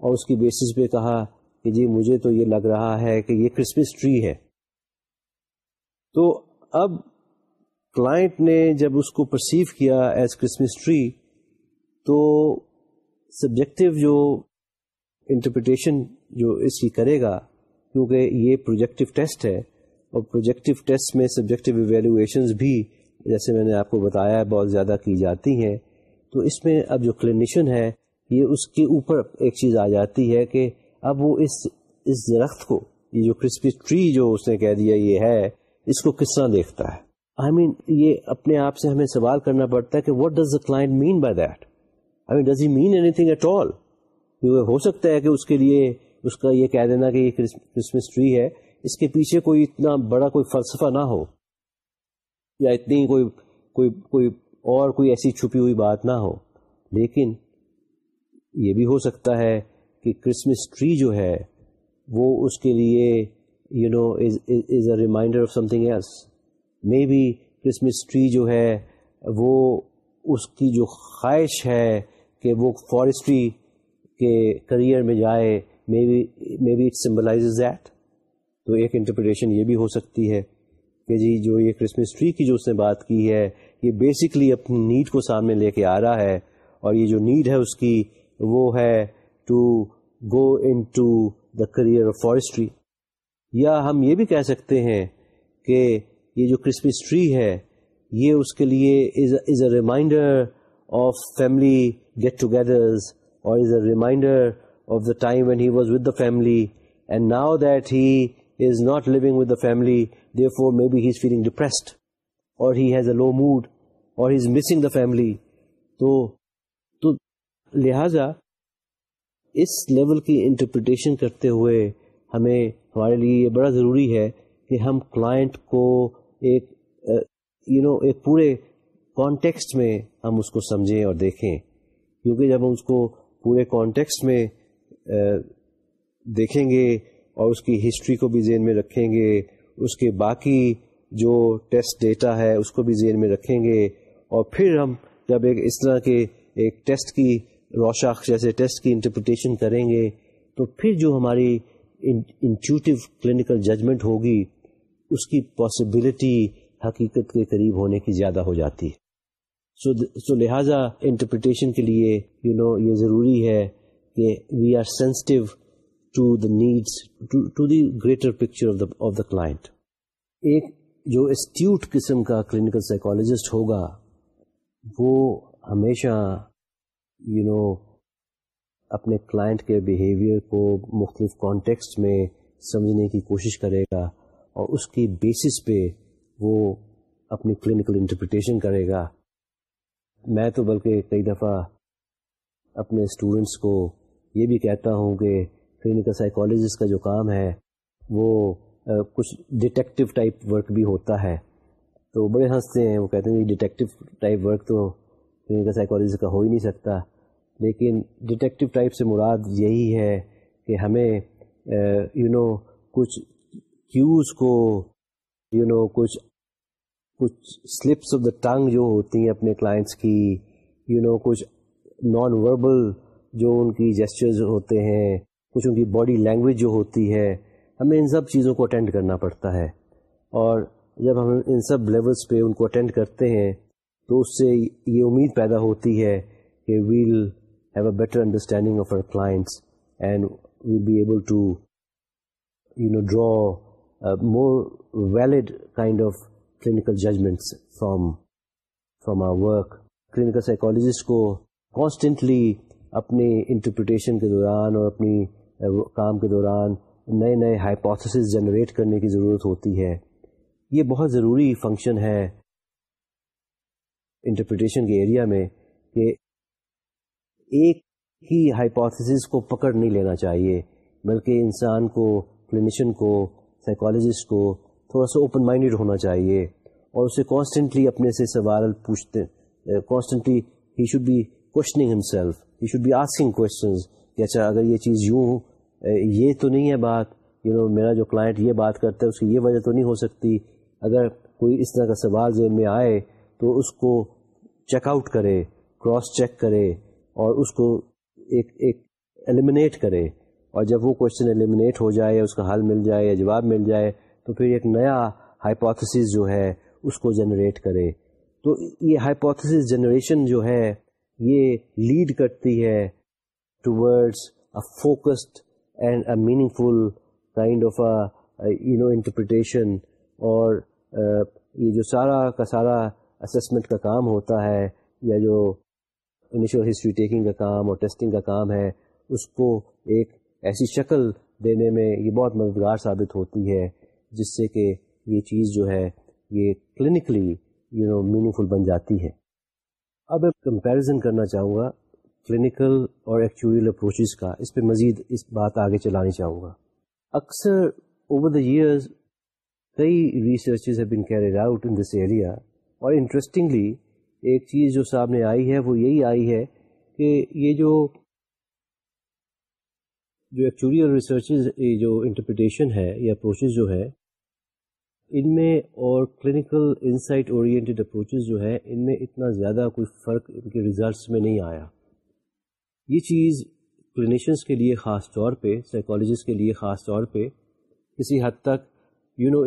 اور اس کی بیسس پہ کہا کہ جی مجھے تو یہ لگ رہا ہے کہ یہ کرسمس ٹری ہے. تو اب کلائنٹ نے جب اس کو پرسیو کیا ایز کرسمس ٹری تو سبجیکٹو جو انٹرپریٹیشن جو اس کی کرے گا، کیونکہ یہ پروجیکٹو ٹیسٹ ہے، اور پروجیکٹو ٹیسٹ میں سبجیکٹو ایویلویشنز بھی جیسے میں نے آپ کو بتایا بہت زیادہ کی جاتی ہیں، تو اس میں اب جو کلینیشن ہے، یہ اس کے اوپر ایک چیز آ جاتی ہے کہ اب وہ اس اس درخت کو، یہ جو کرسپی ٹری جو اس نے کہہ دیا یہ ہے، اس کو کس طرح دیکھتا ہے؟ آئی مین یہ اپنے آپ سے ہمیں سوال کرنا پڑتا ہے کہ what does the client mean by that I mean does he mean anything at all کیونکہ ہو سکتا ہے کہ اس کے لیے اس کا یہ کہہ دینا کہ یہ کرسمس ٹری ہے، اس کے پیچھے کوئی اتنا بڑا کوئی فلسفہ نہ ہو، یا اتنی کوئی کوئی کوئی اور کوئی ایسی چھپی ہوئی بات نہ ہو۔ لیکن یہ بھی ہو سکتا ہے کہ کرسمس ٹری جو ہے، وہ اس کے لیے you know is a reminder of something else may be Christmas tree جو ہے، وہ اس کی جو خواہش ہے کہ وہ فارسٹری کے کریئر میں جائے may be may be it symbolize that تو ایک انٹرپریٹیشن یہ بھی ہو سکتی ہے کہ جی جو یہ کرسمس ٹری کی جو اس نے بات کی ہے، یہ بیسکلی اپنی نیڈ کو سامنے لے کے آ رہا ہے اور یہ جو نیڈ ہے اس کی، وہ ہے to go into the career of forestry یا ہم یہ بھی کہہ سکتے ہیں کہ یہ جو کرسمس ٹری ہے، یہ اس کے لیے is a reminder of family get togethers اور is a reminder of the time when he was with the family and now that he is not living with the family therefore maybe he is feeling depressed اور he has a low mood اور ہی is missing the family تو لہذا اس level کی interpretation کرتے ہوئے ہمیں ہمارے لیے یہ بڑا ضروری ہے کہ ہم کلائنٹ کو ایک یو نو ایک پورے کانٹیکسٹ میں ہم اس کو سمجھیں اور دیکھیں۔ کیونکہ جب ہم اس کو پورے کانٹیکسٹ میں دیکھیں گے اور اس کی ہسٹری کو بھی ذہن میں رکھیں گے، اس کے باقی جو ٹیسٹ ڈیٹا ہے، اس کو بھی ذہن میں رکھیں گے۔ اور پھر ہم جب ایک اس طرح کے ایک ٹیسٹ کی روشاخ جیسے ٹیسٹ کی انٹرپریٹیشن کریں گے، تو پھر جو ہماری انٹیوٹیو کلینکل ججمنٹ ہوگی اس کی پاسبلٹی حقیقت کے قریب ہونے کی زیادہ ہو جاتی ہے۔ سو so, so لہٰذا انٹرپریٹیشن کے لیے یو you نو know, یہ ضروری ہے کہ we are sensitive to the needs to the greater picture of the of the client ایک جو اسٹیوٹ قسم کا کلینکل سائیکالوجسٹ ہوگا وہ ہمیشہ یو you نو know, اپنے کلائنٹ کے بیہیویئر کو مختلف کانٹیکسٹ میں سمجھنے کی کوشش کرے گا۔ اور اس کی بیسس پہ وہ اپنی کلینکل انٹرپریٹیشن کرے گا۔ میں تو بلکہ کئی دفعہ اپنے اسٹوڈنٹس کو یہ بھی کہتا ہوں کہ کلینکل سائیکالوجسٹ کا جو کام ہے وہ کچھ ڈیٹیکٹیو ٹائپ ورک بھی ہوتا ہے۔ تو بڑے ہنستے ہیں، وہ کہتے ہیں کہ ڈیٹیکٹیو ٹائپ ورک تو کلینکل سائیکالوجسٹ کا ہو ہی نہیں سکتا۔ لیکن ڈیٹیکٹیو ٹائپ سے مراد یہی ہے کہ ہمیں یو نو کچھ کیوز کو یو نو کچھ کچھ سلپس آف دا ٹنگ جو ہوتی ہیں اپنے کلائنٹس کی یو نو کچھ نان وربل جو ان کی جیسچرز ہوتے ہیں کچھ ان کی باڈی لینگویج جو ہوتی ہے، ہمیں ان سب چیزوں کو اٹینڈ کرنا پڑتا ہے۔ اور جب ہم ان سب لیولس پہ ان کو اٹینڈ کرتے ہیں، تو اس سے یہ امید پیدا ہوتی ہے کہ we'll have a better understanding of our clients and we'll be able to you know draw more valid kind of clinical judgments from from our work clinical psychologist کو کانسٹنٹلی اپنی انٹرپریٹیشن کے دوران اور اپنی کام کے دوران نئے نئے ہائپوتھس جنریٹ کرنے کی ضرورت ہوتی ہے یہ بہت ضروری فنکشن ہے انٹرپریٹیشن کے ایریا میں کہ ایک ہی ہائپوتھس کو پکڑ نہیں لینا چاہیے بلکہ انسان کو کلینیشین کو سائیکالوجسٹ کو تھوڑا سا اوپن مائنڈیڈ ہونا چاہیے اور اسے کانسٹنٹلی اپنے سے سوال پوچھتے constantly he should be questioning himself he should be asking questions کہ اچھا اگر یہ چیز یوں eh, یہ تو نہیں ہے بات یو نو میرا جو کلائنٹ یہ بات کرتا ہے، اس کی یہ وجہ تو نہیں ہو سکتی۔ اگر کوئی اس طرح کا سوال ذہن میں آئے تو اس کو چیک آؤٹ کرے کراس چیک کرے اور اس کو ایک ایک ایلیمنیٹ کرے۔ اور جب وہ کوشچن ایلیمنیٹ ہو جائے، اس کا حل مل جائے یا جواب مل جائے، تو پھر ایک نیا ہائپوتھسس جو ہے، اس کو جنریٹ کرے۔ تو یہ ہائپوتھسس جنریشن جو ہے، یہ لیڈ کرتی ہے towards a focused and a meaningful kind of a you know interpretation اور uh, یہ جو سارا کا سارا اسسمنٹ کا کام ہوتا ہے، یا جو انیشل ہسٹری ٹیکنگ کا کام اور ٹیسٹنگ کا کام ہے، اس کو ایک ایسی شکل دینے میں یہ بہت مددگار ثابت ہوتی ہے، جس سے کہ یہ چیز جو ہے، یہ clinically you know meaningful بن جاتی ہے۔ اب میں کمپیریزن کرنا چاہوں گا کلینکل اور ایکچوریل اپروچز کا۔ اس پہ مزید اس بات آگے چلانی چاہوں گا۔ اکثر اوور دا ایئرز کئی researches been carried out in this area اور انٹرسٹنگلی ایک چیز جو سامنے آئی ہے، وہ یہی آئی ہے کہ یہ جو جو ایکچوریل ریسرچز جو انٹرپریٹیشن ہے یا اپروچز جو ہے، ان میں اور کلینکل انسائٹ اورینٹیڈ اپروچز جو ہے ان میں اتنا زیادہ کوئی فرق ان کے ریزلٹس میں نہیں آیا۔ یہ چیز کلینیشنس کے لیے خاص طور پہ سائیکالوجسٹ کے لیے خاص طور پہ کسی حد تک you know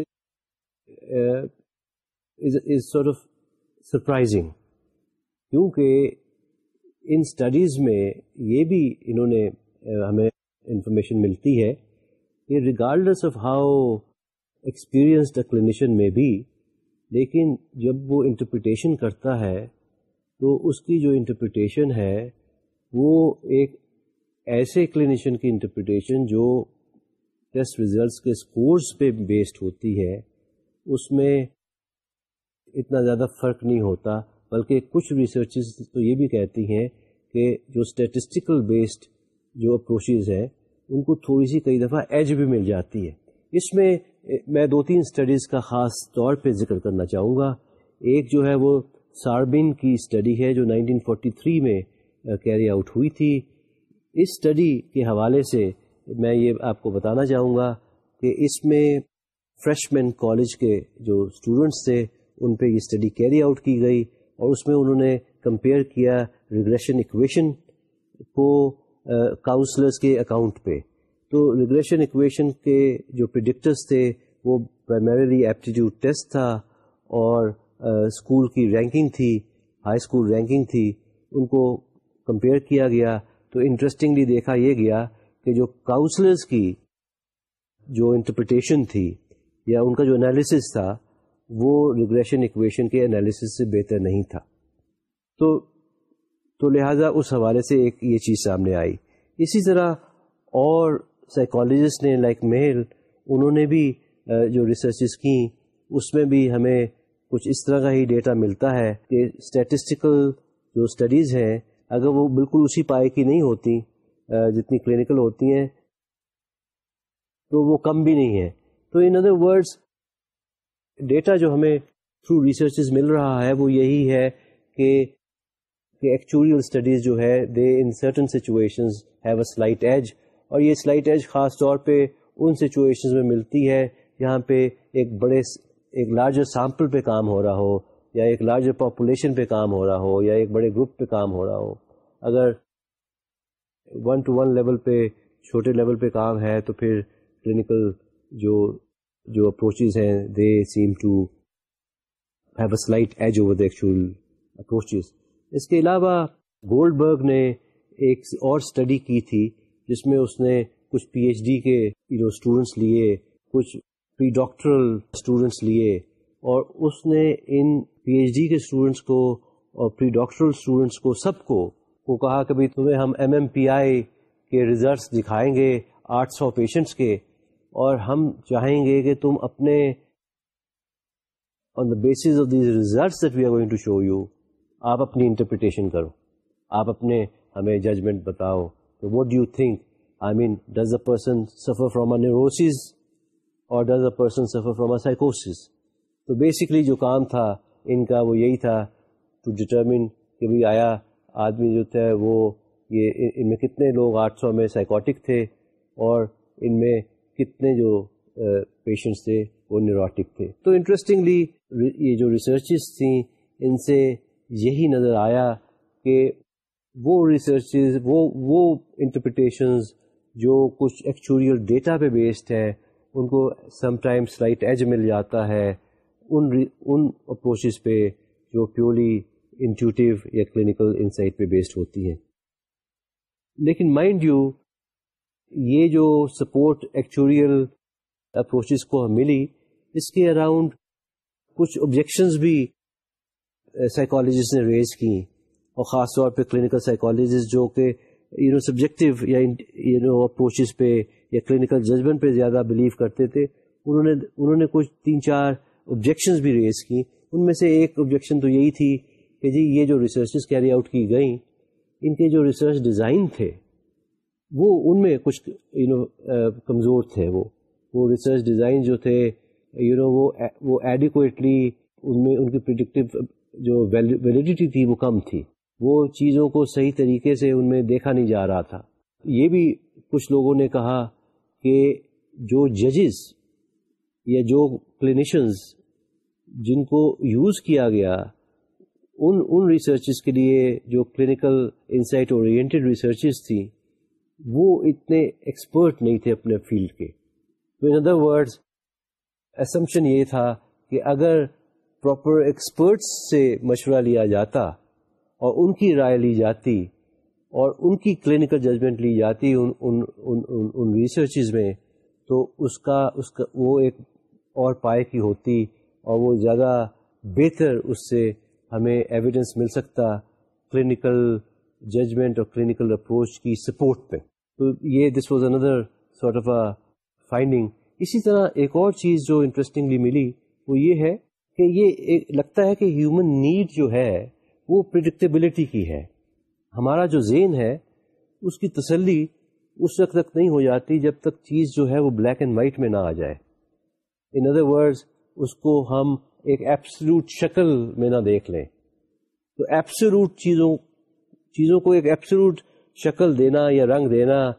is sort of surprising کیونکہ ان اسٹڈیز میں یہ بھی انہوں نے uh، ہمیں انفارمیشن ملتی ہے کہ regardless of how experienced clinician میں بھی لیکن جب وہ انٹرپریٹیشن کرتا ہے تو اس کی جو انٹرپریٹیشن ہے وہ ایک ایسے کلینیشین کی انٹرپریٹیشن جو ٹیسٹ ریزلٹس کے اسکورس پہ بیسڈ ہوتی ہے، اس میں اتنا زیادہ فرق نہیں ہوتا، بلکہ کچھ ریسرچز تو یہ بھی کہتی ہیں کہ جو اسٹیٹسٹیکل بیسڈ جو اپروچز ہیں، ان کو تھوڑی سی کئی دفعہ ایج بھی مل جاتی ہے۔ اس میں میں دو تین اسٹڈیز کا خاص طور پہ ذکر کرنا چاہوں گا۔ ایک جو ہے وہ ساربن کی اسٹڈی ہے، جو 1943 میں کیری آؤٹ ہوئی تھی۔ اس اسٹڈی کے حوالے سے میں یہ آپ کو بتانا چاہوں گا کہ اس میں فریش مین کالج کے جو اسٹوڈنٹس تھے، ان پہ یہ اسٹڈی کیری آؤٹ کی گئی اور اس میں انہوں نے کمپیئر کیا ریگریشن اکویشن کو کاؤنسلرس کے اکاؤنٹ پہ۔ تو ریگریشن اکویشن کے جو پرڈکٹرس تھے، وہ پرائمریلی ایپٹیٹیوڈ ٹیسٹ تھا اور اسکول کی رینکنگ تھی ہائی اسکول رینکنگ تھی۔ ان کو کمپیئر کیا گیا۔ تو انٹرسٹنگلی دیکھا یہ گیا کہ جو کاؤنسلرس کی جو انٹرپریٹیشن تھی یا ان کا جو انالیسس تھا، وہ ریگریشن اکویشن کے انالیسس سے بہتر نہیں تھا۔ تو تو لہٰذا اس حوالے سے ایک یہ چیز سامنے آئی۔ اسی طرح اور سائیکالوجسٹ نے لائک میل انہوں نے بھی جو ریسرچز کیں، اس میں بھی ہمیں کچھ اس طرح کا ہی ڈیٹا ملتا ہے کہ اسٹیٹسٹیکل جو اسٹڈیز ہیں، اگر وہ بالکل اسی پائے کی نہیں ہوتی جتنی کلینکل ہوتی ہیں، تو وہ کم بھی نہیں ہے تو ان ادر ورڈس ڈیٹا جو ہمیں تھرو ریسرچز مل رہا ہے، وہ یہی ہے کہ ایکچوریل اسٹڈیز جو ہے they in certain situations have a slight edge اور یہ سلائٹ ایج خاص طور پہ ان سچویشنز میں ملتی ہے جہاں پہ ایک بڑے ایک لارجر سیمپل پہ کام ہو رہا ہو یا ایک لارجر پاپولیشن پہ کام ہو رہا ہو یا ایک بڑے گروپ پہ کام ہو رہا ہو۔ اگر ون ٹو ون لیول پہ چھوٹے لیول پہ کام ہے تو پھر کلینکل جو جو اپروچز ہیں they seem to have a slight edge over the actual approaches اس کے علاوہ گولڈ برگ نے ایک اور اسٹڈی کی تھی جس میں اس نے کچھ پی ایچ ڈی کے یو نو اسٹوڈنٹس لیے، کچھ پری ڈاکٹرل اسٹوڈنٹس لیے اور اس نے ان پی ایچ ڈی کے اسٹوڈنٹس کو اور پری ڈاکٹرل اسٹوڈنٹس کو، سب کو وہ کہا کہ بھائی تمہیں ہم ایم ایم پی آئی کے ریزلٹس دکھائیں گے آٹھ سو پیشنٹس کے اور ہم چاہیں گے کہ تم اپنے on the basis of these results that we are going to show you آپ اپنی انٹرپریٹیشن کرو۔ آپ اپنے ہمیں ججمنٹ بتاؤ what do you think I mean does a person suffer from a neurosis اور does a person suffer from a سائیکوسز تو بیسکلی جو کام تھا، ان کا وہ یہی تھا ٹو ڈٹرمن کہ بھائی آیا آدمی جو تھا وہ یہ ان میں کتنے لوگ آٹھ سو میں سائیکوٹک تھے اور ان میں کتنے جو پیشنٹس تھے وہ نیوروٹک تھے۔ تو انٹرسٹنگلی یہ جو ریسرچز تھیں، ان سے یہی نظر آیا کہ وہ ریسرچز وہ وہ انٹرپریٹیشنز جو کچھ ایکچوریل ڈیٹا پہ بیسڈ ہے، ان کو سم ٹائم سلائٹ ایج مل جاتا ہے ان ان اپروچز پہ جو پیورلی انٹیوٹیو یا کلینکل انسائٹ پہ بیسڈ ہوتی ہیں۔ لیکن مائنڈ یو یہ جو سپورٹ ایکچوریل اپروچز کو ملی، اس کے اراؤنڈ کچھ آبجیکشنز بھی سائیکالوجسٹ نے ریز کی اور خاص طور پہ کلینکل سائیکالوجسٹ جو کہ یو نو سبجیکٹو یا یو نو اپروچز پہ یا کلینکل ججمنٹ پہ زیادہ بلیو کرتے تھے، انہوں نے انہوں نے کچھ تین چار آبجیکشنز بھی ریز کی۔ ان میں سے ایک آبجیکشن تو یہی تھی کہ جی یہ جو ریسرچز کیری آؤٹ کی گئیں، ان کے جو ریسرچ ڈیزائن تھے، وہ ان میں کچھ یو نو uh, کمزور تھے وہ۔ وہ ریسرچ ڈیزائن جو تھے یو نو وہ وہ ایڈیکویٹلی ان میں، ان کی پریڈکٹیو جو ویلیڈیٹی تھی، وہ کم تھی۔ وہ چیزوں کو صحیح طریقے سے ان میں دیکھا نہیں جا رہا تھا۔ یہ بھی کچھ لوگوں نے کہا کہ جو ججز یا جو کلینیشنز جن کو یوز کیا گیا، ان ان ریسرچز کے لیے جو کلینکل انسائٹ اورینٹیڈ ریسرچز تھیں، وہ اتنے ایکسپرٹ نہیں تھے اپنے فیلڈ کے۔ تو ان ادر ورڈز اسمپشن یہ تھا کہ اگر پراپر ایکسپرٹس سے مشورہ لیا جاتا اور ان کی رائے لی جاتی اور ان کی کلینکل ججمنٹ لی جاتی ان ان ان ان ریسرچز میں، تو اس کا اس کا وہ ایک اور پائے کی ہوتی اور وہ زیادہ بہتر اس سے ہمیں ایویڈنس مل سکتا کلینکل ججمنٹ اور کلینکل اپروچ کی سپورٹ پہ۔ تو یہ this was under sort of a finding اسی طرح ایک اور چیز جو انٹرسٹنگلی ملی وہ یہ ہے کہ یہ لگتا ہے کہ ہیومن نیڈ جو ہے وہ پرڈکٹیبلٹی کی ہے۔ ہمارا جو زین ہے، اس کی تسلی اس وقت تک نہیں ہو جاتی جب تک چیز جو ہے وہ بلیک اینڈ وائٹ میں نہ آ جائے۔ ان ادر ورڈز اس کو ہم ایک ایپسلوٹ شکل میں نہ دیکھ لیں۔ تو ایپسلوٹ چیزوں چیزوں کو ایک ایپسلوٹ شکل دینا یا رنگ دینا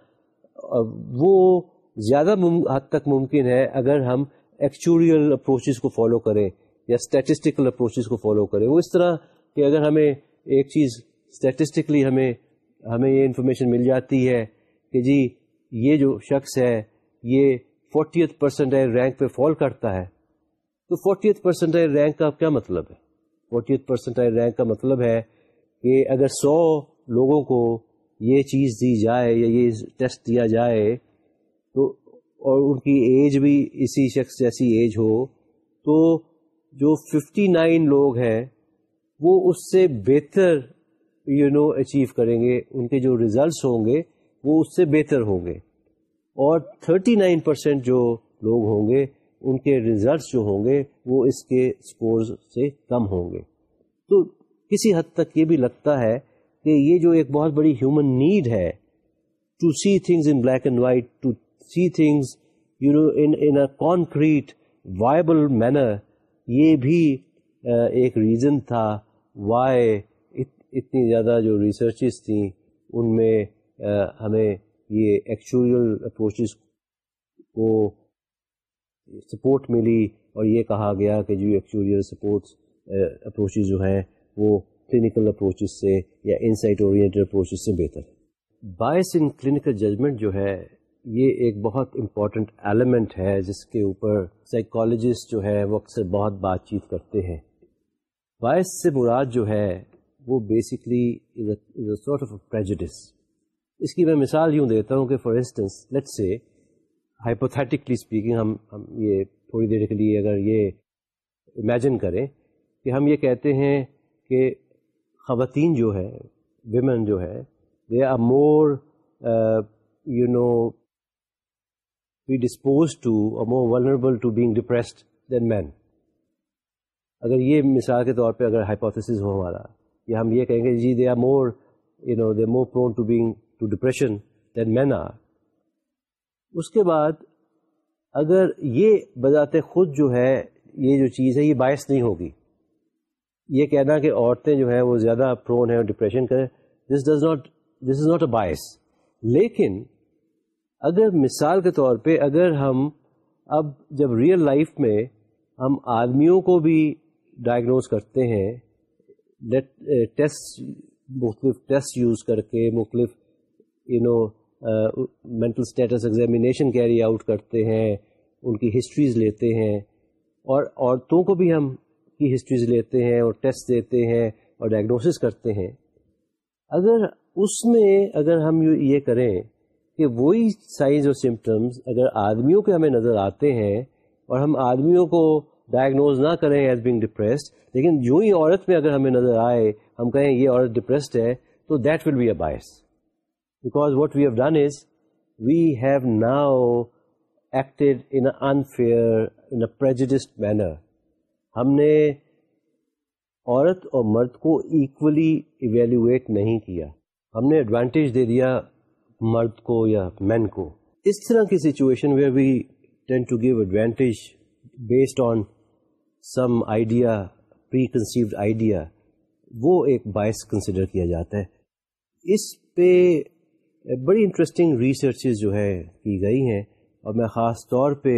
وہ زیادہ حد تک ممکن ہے اگر ہم ایکچوریل اپروچز کو فالو کریں۔ یا اسٹیٹسٹیکل اپروچز کو فالو کریں۔ وہ اس طرح کہ اگر ہمیں ایک چیز اسٹیٹسٹکلی ہمیں ہمیں یہ انفارمیشن مل جاتی ہے کہ جی یہ جو شخص ہے، یہ فورٹیتھ پرسنٹائل رینک پہ فال کرتا ہے۔ تو فورٹیتھ پرسنٹائل رینک کا کیا مطلب ہے؟ فورٹیتھ پرسنٹائل رینک کا مطلب ہے کہ اگر سو لوگوں کو یہ چیز دی جائے یا یہ ٹیسٹ دیا جائے، تو اور ان کی ایج بھی اسی شخص جیسی ایج ہو، تو جو ففٹی نائن لوگ ہیں، وہ اس سے بہتر یو نو اچیو کریں گے، ان کے جو ریزلٹس ہوں گے، وہ اس سے بہتر ہوں گے۔ اور تھرٹی نائن پرسینٹ جو لوگ ہوں گے، ان کے ریزلٹس جو ہوں گے، وہ اس کے اسکورز سے کم ہوں گے۔ تو کسی حد تک یہ بھی لگتا ہے کہ یہ جو ایک بہت بڑی ہیومن نیڈ ہے to see things in black and white to see things you know in concrete viable manner یہ بھی ایک ریزن تھا وائی اتنی زیادہ جو ریسرچز تھیں، ان میں ہمیں یہ ایکچوریل اپروچز کو سپورٹ ملی اور یہ کہا گیا کہ جو ایکچوریل سپورٹس اپروچز جو ہیں، وہ کلینکل اپروچز سے یا انسائٹ اورینٹڈ اپروچز سے بہتر ہے باعث ان کلینکل ججمنٹ جو ہے یہ ایک بہت امپورٹنٹ ایلیمنٹ ہے جس کے اوپر سائیکالوجسٹ جو ہے وہ اکثر بہت بات چیت کرتے ہیں۔ باعث سے مراد جو ہے وہ بیسکلی سارٹ آف پریجڈس اس کی میں مثال یوں دیتا ہوں کہ فار انسٹنس لیٹ سے ہائپوتھیٹکلی اسپیکنگ ہم ہم یہ تھوڑی دیر کے لیے اگر یہ امیجن کریں کہ ہم یہ کہتے ہیں کہ خواتین جو ہے ویمن جو ہے they are more you know be disposed to more vulnerable to being depressed than men اگر یہ مثال کے طور پہ اگر ہائپوتھس ہو ہمارا، یا ہم یہ کہیں گے جی they are more you know they more prone to being to depression than men or اس کے بعد اگر یہ بذات خود جو ہے، یہ جو چیز ہے، یہ باعث نہیں ہوگی، یہ کہنا کہ عورتیں جو ہیں وہ زیادہ پرون ہیں اور ڈپریشن کریں this does not this is not a باعث لیکن اگر مثال کے طور پہ اگر ہم اب جب ریئل لائف میں ہم آدمیوں کو بھی ڈائگنوز کرتے ہیں ٹیسٹ uh, مختلف ٹیسٹ یوز کر کے، مختلف you know mental status examination carry out کرتے ہیں، ان کی ہسٹریز لیتے ہیں، اور عورتوں کو بھی ہم کی ہسٹریز لیتے ہیں اور ٹیسٹ دیتے ہیں اور ڈائگنوسس کرتے ہیں۔ اگر اس میں اگر ہم یہ کریں کہ وہی سائنز اور سمٹمز اگر آدمیوں کے ہمیں نظر آتے ہیں اور ہم آدمیوں کو ڈائگنوز نہ کریں ایز بینگ ڈپریسڈ لیکن جو ہی عورت میں اگر ہمیں نظر آئے، ہم کہیں یہ عورت ڈپریسڈ ہے، تو دیٹ ول بی اے باعث because what we have done is we have now acted in unfair in prejudiced manner ہم نے عورت اور مرد کو ایکولی ایویلویٹ نہیں کیا۔ ہم نے ایڈوانٹیج دے دیا مرد کو یا مین کو۔ اس طرح کی situation where we tend to give advantage based on some idea preconceived idea وہ ایک باعث کنسیڈر کیا جاتا ہے۔ اس پہ بڑی انٹرسٹنگ ریسرچز جو ہے کی گئی ہیں اور میں خاص طور پہ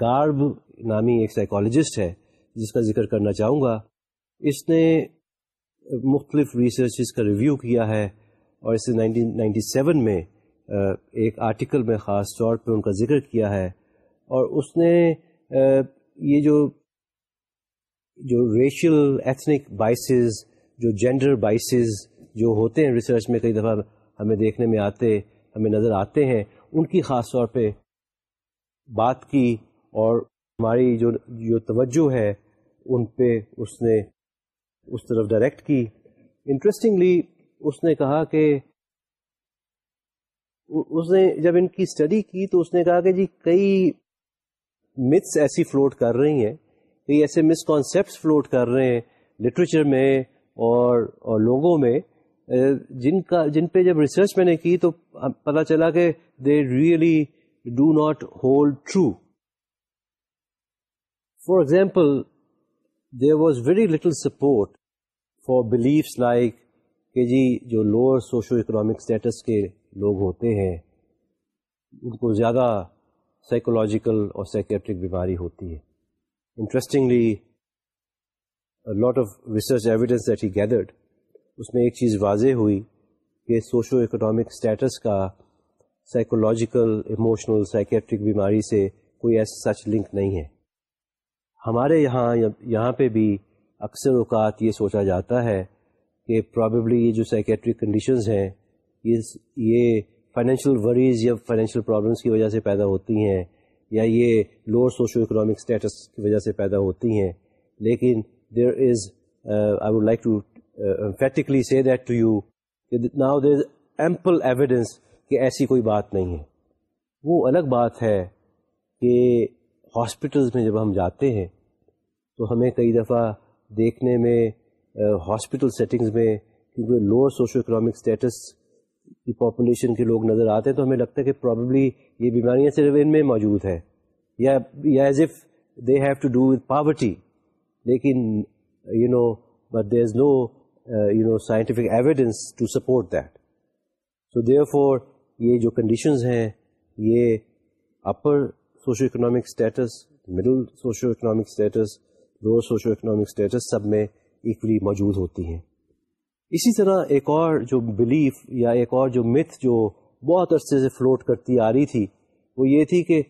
گارب نامی ایک سائیکالوجسٹ ہے جس کا ذکر کرنا چاہوں گا۔ اس نے مختلف ریسرچز کا ریویو کیا ہے۔ اور اس نائنٹین نائنٹی سیون میں ایک آرٹیکل میں خاص طور پہ ان کا ذکر کیا ہے۔ اور اس نے یہ جو جو ریشل ایتھنک بائسز جو جینڈر بائسز جو ہوتے ہیں ریسرچ میں، کئی دفعہ ہمیں دیکھنے میں آتے، ہمیں نظر آتے ہیں، ان کی خاص طور پہ بات کی اور ہماری جو جو توجہ ہے، ان پہ اس نے اس طرف ڈائریکٹ کی۔ انٹرسٹنگلی اس نے کہا کہ اس نے جب ان کی اسٹڈی کی تو اس نے کہا کہ جی کئی متس ایسی فلوٹ کر رہی ہیں، کئی ایسے مس کانسیپٹس فلوٹ کر رہے ہیں لٹریچر میں اور اور لوگوں میں جن کا، جن پہ جب ریسرچ میں نے کی تو پتا چلا کہ they really do not hold true for example there was very little support for beliefs like کہ جی جو لوور سوشو اکنامک اسٹیٹس کے لوگ ہوتے ہیں، ان کو زیادہ سائیکولوجیکل اور سائکیٹرک بیماری ہوتی ہے۔ Interestingly lot of research evidence that he gathered اس میں ایک چیز واضح ہوئی کہ سوشو اکنامک اسٹیٹس کا سائیکولوجیکل ایموشنل سائکیٹرک بیماری سے کوئی ایسا سچ لنک نہیں ہے۔ ہمارے یہاں یہاں پہ بھی اکثر اوقات یہ سوچا جاتا ہے کہ پرابیبلی یہ جو سائکیٹرک کنڈیشنز ہیں، یہ فائنینشیل وریز یا فائنینشیل پرابلمس کی وجہ سے پیدا ہوتی ہیں یا یہ لوور سوشو اکنامک اسٹیٹس کی وجہ سے پیدا ہوتی ہیں. لیکن there is I would like to factually say that to you now there is ample evidence کہ ایسی کوئی بات نہیں ہے. وہ الگ بات ہے کہ ہاسپٹلس میں جب ہم جاتے ہیں تو ہمیں کئی دفعہ دیکھنے میں ہاسپٹل سیٹنگز میں، کیونکہ لوور سوشو اکنامک اسٹیٹس کی پاپولیشن کے لوگ نظر آتے ہیں، تو ہمیں لگتا ہے کہ پرابیبلی یہ بیماریاں صرف ان میں موجود ہے یا as if they have to do with poverty لیکن you know but there is no you know scientific evidence to support that so therefore یہ جو کنڈیشنز ہیں، یہ upper socio economic status middle socio economic status lower socio economic status سب میں equally موجود ہوتی ہیں۔ اسی طرح ایک اور جو بلیف یا ایک اور جو متھ جو بہت عرصے سے فلوٹ کرتی آ رہی تھی، وہ یہ تھی کہ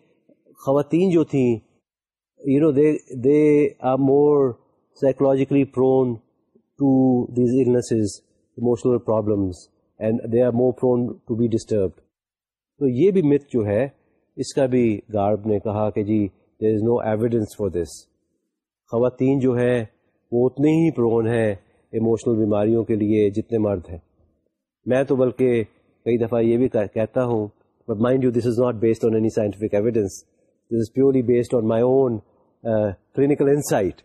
خواتین جو تھیں you know they they are more psychologically prone to these illnesses emotional problems and they are more prone to be disturbed تو یہ بھی مت جو ہے، اس کا بھی گارب نے کہا کہ جی دیر is no evidence for this خواتین جو ہے وہ اتنے ہی پرون ہیں ایموشنل بیماریوں کے لیے جتنے مرد ہیں۔ میں تو بلکہ کئی دفعہ یہ بھی کہتا ہوں but mind you this is not based on any scientific evidence this is purely based on my own clinical insight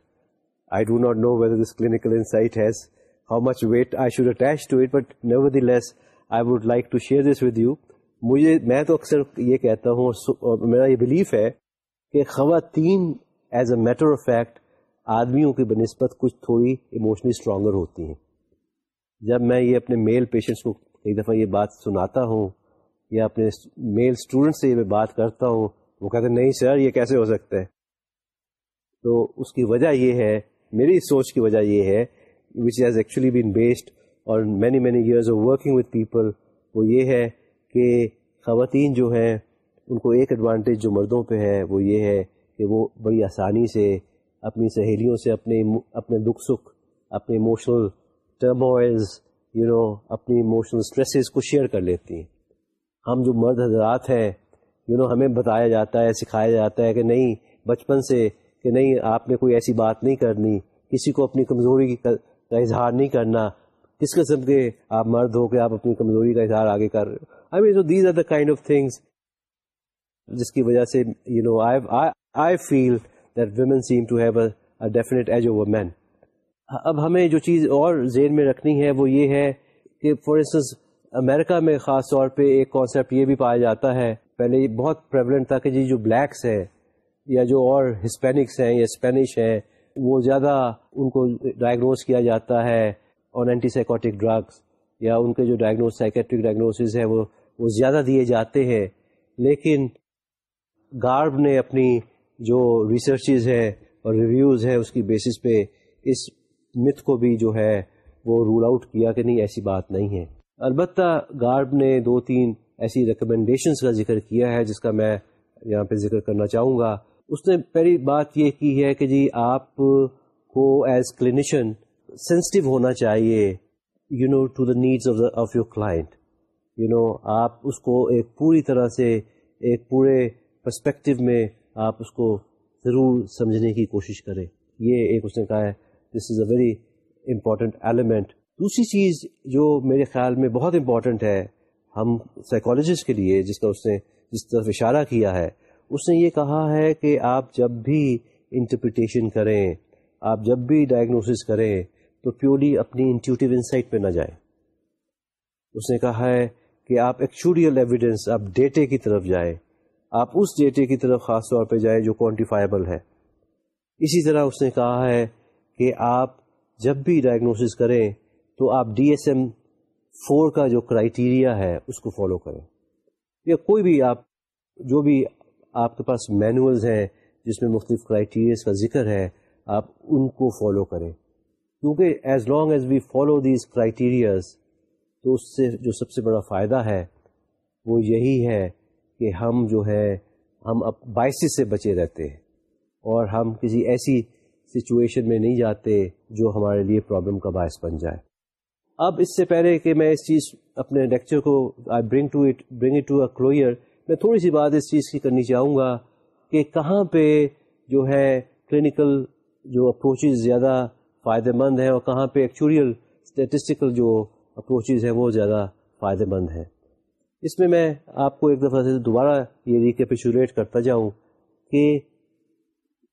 I do not know whether this clinical insight has how much weight I should attach to it but nevertheless I would like to share this with you مجھے میں تو اکثر یہ کہتا ہوں اور میرا یہ بلیف ہے کہ خواتین as a matter of fact آدمیوں کی بنسبت کچھ تھوڑی ایموشنلی اسٹرانگر ہوتی ہیں۔ جب میں یہ اپنے میل پیشنٹس کو ایک دفعہ یہ بات سناتا ہوں یا اپنے میل اسٹوڈنٹ سے یہ میں بات کرتا ہوں، وہ کہتے ہیں، نہیں سر، یہ کیسے ہو سکتا ہے؟ تو اس کی وجہ یہ ہے، میری سوچ کی وجہ یہ ہے which has actually been based اور many many years of working with people وہ یہ ہے کہ خواتین جو ہیں، ان کو ایک ایڈوانٹیج جو مردوں پہ ہے، وہ یہ ہے کہ وہ بڑی آسانی سے اپنی سہیلیوں سے اپنے اپنے دکھ سکھ اپنے ایموشنل ٹرموائلز یو نو اپنی ایموشنل اسٹریسز کو شیئر کر لیتی ہیں۔ ہم جو مرد حضرات ہیں یو نو ہمیں بتایا جاتا ہے، سکھایا جاتا ہے کہ نہیں، بچپن سے کہ نہیں، آپ نے کوئی ایسی بات نہیں کرنی، کسی کو اپنی کمزوری کا اظہار نہیں کرنا۔ کس قسم کے آپ مرد ہو کے آپ اپنی کمزوری کا اظہار آگے کر رہے I mean so these are the kind of things جس کی وجہ سے you know I feel that women seem to have a definite edge over men اب ہمیں جو چیز اور ذہن میں رکھنی ہے وہ یہ ہے کہ فار انسٹنس امریکہ میں خاص طور پہ ایک کانسیپٹ یہ بھی پایا جاتا ہے، پہلے یہ بہت پریولنٹ تھا کہ جی جو بلیکس ہیں یا جو اور ہسپینکس ہیں یا اسپینش ہیں، وہ زیادہ ان کو ڈائگنوز کیا جاتا ہے آن اینٹی سائیکوٹک ڈرگس یا ان کے جو ڈائگنوز سائکیٹرک ڈائگنوسز ہیں وہ وہ زیادہ دیے جاتے ہیں۔ لیکن گارب نے اپنی جو ریسرچز ہیں اور ریویوز ہیں اس کی بیسس پہ اس مت کو بھی جو ہے وہ رول آؤٹ کیا کہ نہیں، ایسی بات نہیں ہے۔ البتہ گارب نے دو تین ایسی ریکمنڈیشنس کا ذکر کیا ہے جس کا میں یہاں پہ ذکر کرنا چاہوں گا۔ اس نے پہلی بات یہ کی ہے کہ جی آپ کو ایز کلینیشین سینسٹیو ہونا چاہیے you know to the needs of of your client you know آپ اس کو ایک پوری طرح سے ایک پورے پرسپیکٹو میں آپ اس کو ضرور سمجھنے کی کوشش کریں۔ یہ ایک اس نے کہا ہے this is a very important element دوسری چیز جو میرے خیال میں بہت امپورٹنٹ ہے، ہم سائیکالوجسٹ کے لیے، جس کا اس نے جس طرف اشارہ کیا ہے، اس نے یہ کہا ہے کہ آپ جب بھی انٹرپریٹیشن کریں، آپ جب بھی ڈائگنوسس کریں، تو پیورلی اپنی انٹیوٹیو انسائٹ پہ نہ جائیں۔ اس نے کہا ہے کہ آپ ایکچوریل ایویڈینس آپ ڈیٹے کی طرف جائیں۔ آپ اس ڈیٹے کی طرف خاص طور پہ جائیں جو کوانٹیفائبل ہے۔ اسی طرح اس نے کہا ہے کہ آپ جب بھی ڈائگنوسس کریں تو آپ ڈی ایس ایم فور کا جو کرائیٹیریا ہے اس کو فالو کریں۔ یا کوئی بھی آپ جو بھی آپ کے پاس مینولز ہیں جس میں مختلف کرائٹیریز کا ذکر ہے، آپ ان کو فالو کریں۔ کیونکہ as long as we follow these criterias تو اس سے جو سب سے بڑا فائدہ ہے، وہ یہی ہے کہ ہم جو ہے، ہم اب باعث سے بچے رہتے ہیں اور ہم کسی ایسی سچویشن میں نہیں جاتے جو ہمارے لیے پرابلم کا باعث بن جائے۔ اب اس سے پہلے کہ میں اس چیز اپنے لیکچر کو I bring to it bring it to a closure میں تھوڑی سی بات اس چیز کی کرنی چاہوں گا کہ کہاں پہ جو ہے کلینکل جو اپروچز زیادہ فائدہ مند ہیں اور کہاں پہ ایکچوریل اسٹیٹسٹیکل جو اپروچز ہیں وہ زیادہ فائدہ مند ہیں۔ اس میں میں آپ کو ایک دفعہ سے دوبارہ یہ ریکیپیچولیٹ کرتا جاؤں کہ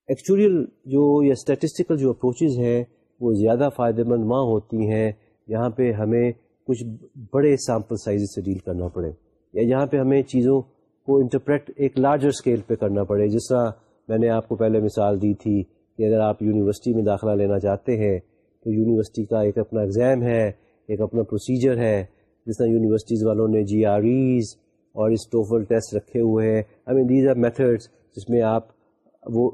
ایکچوریل جو یا اسٹیٹسٹیکل جو اپروچز ہیں، وہ زیادہ فائدہ مند وہاں ہوتی ہیں۔ جہاں پہ ہمیں کچھ بڑے سیمپل سائز سے ڈیل کرنا پڑے۔ یا جہاں پہ ہمیں چیزوں کو انٹرپریٹ ایک لارجر اسکیل پہ کرنا پڑے۔ جس طرح میں نے آپ کو پہلے مثال دی تھی کہ اگر آپ یونیورسٹی میں داخلہ لینا چاہتے ہیں، تو یونیورسٹی کا ایک اپنا ایگزام ہے، ایک اپنا پروسیجر ہے۔ جس طرح یونیورسٹیز والوں نے جی آر ایز اور اس ٹوفل ٹیسٹ رکھے ہوئے ہیں۔ I mean these are methods جس میں آپ وہ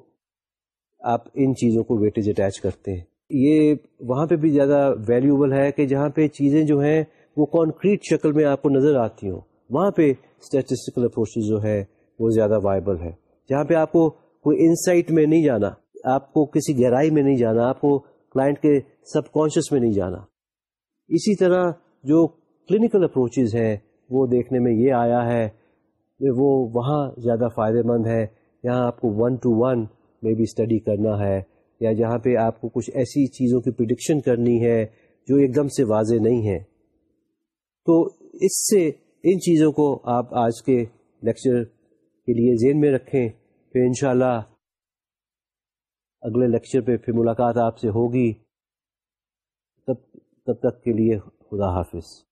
آپ ان چیزوں کو ویٹیج اٹیچ کرتے ہیں۔ یہ وہاں پہ بھی زیادہ ویلیوبل ہے کہ جہاں پہ چیزیں جو ہیں وہ کانکریٹ شکل میں آپ کو نظر آتی ہوں۔ وہاں پہ اسٹیٹسٹیکل اپروچ جو ہے وہ زیادہ وائبل ہے جہاں پہ آپ کو کوئی انسائٹ میں نہیں جانا، آپ کو کسی گہرائی میں نہیں جانا، آپ کو کلائنٹ کے سب کانشیس میں نہیں جانا۔ اسی طرح جو کلینکل اپروچز ہیں، وہ دیکھنے میں یہ آیا ہے کہ وہ وہاں زیادہ فائدہ مند ہے یہاں آپ کو ون ٹو ون میں بھی اسٹڈی کرنا ہے، یا جہاں پہ آپ کو کچھ ایسی چیزوں کی پرڈکشن کرنی ہے جو ایک دم سے واضح نہیں ہے تو اس سے ان چیزوں کو آپ آج کے لیکچر کے لیے ذہن میں رکھیں۔ پھر انشاءاللہ اگلے لیکچر پہ پھر ملاقات آپ سے ہوگی۔ تب تب تک کے لیے خدا حافظ۔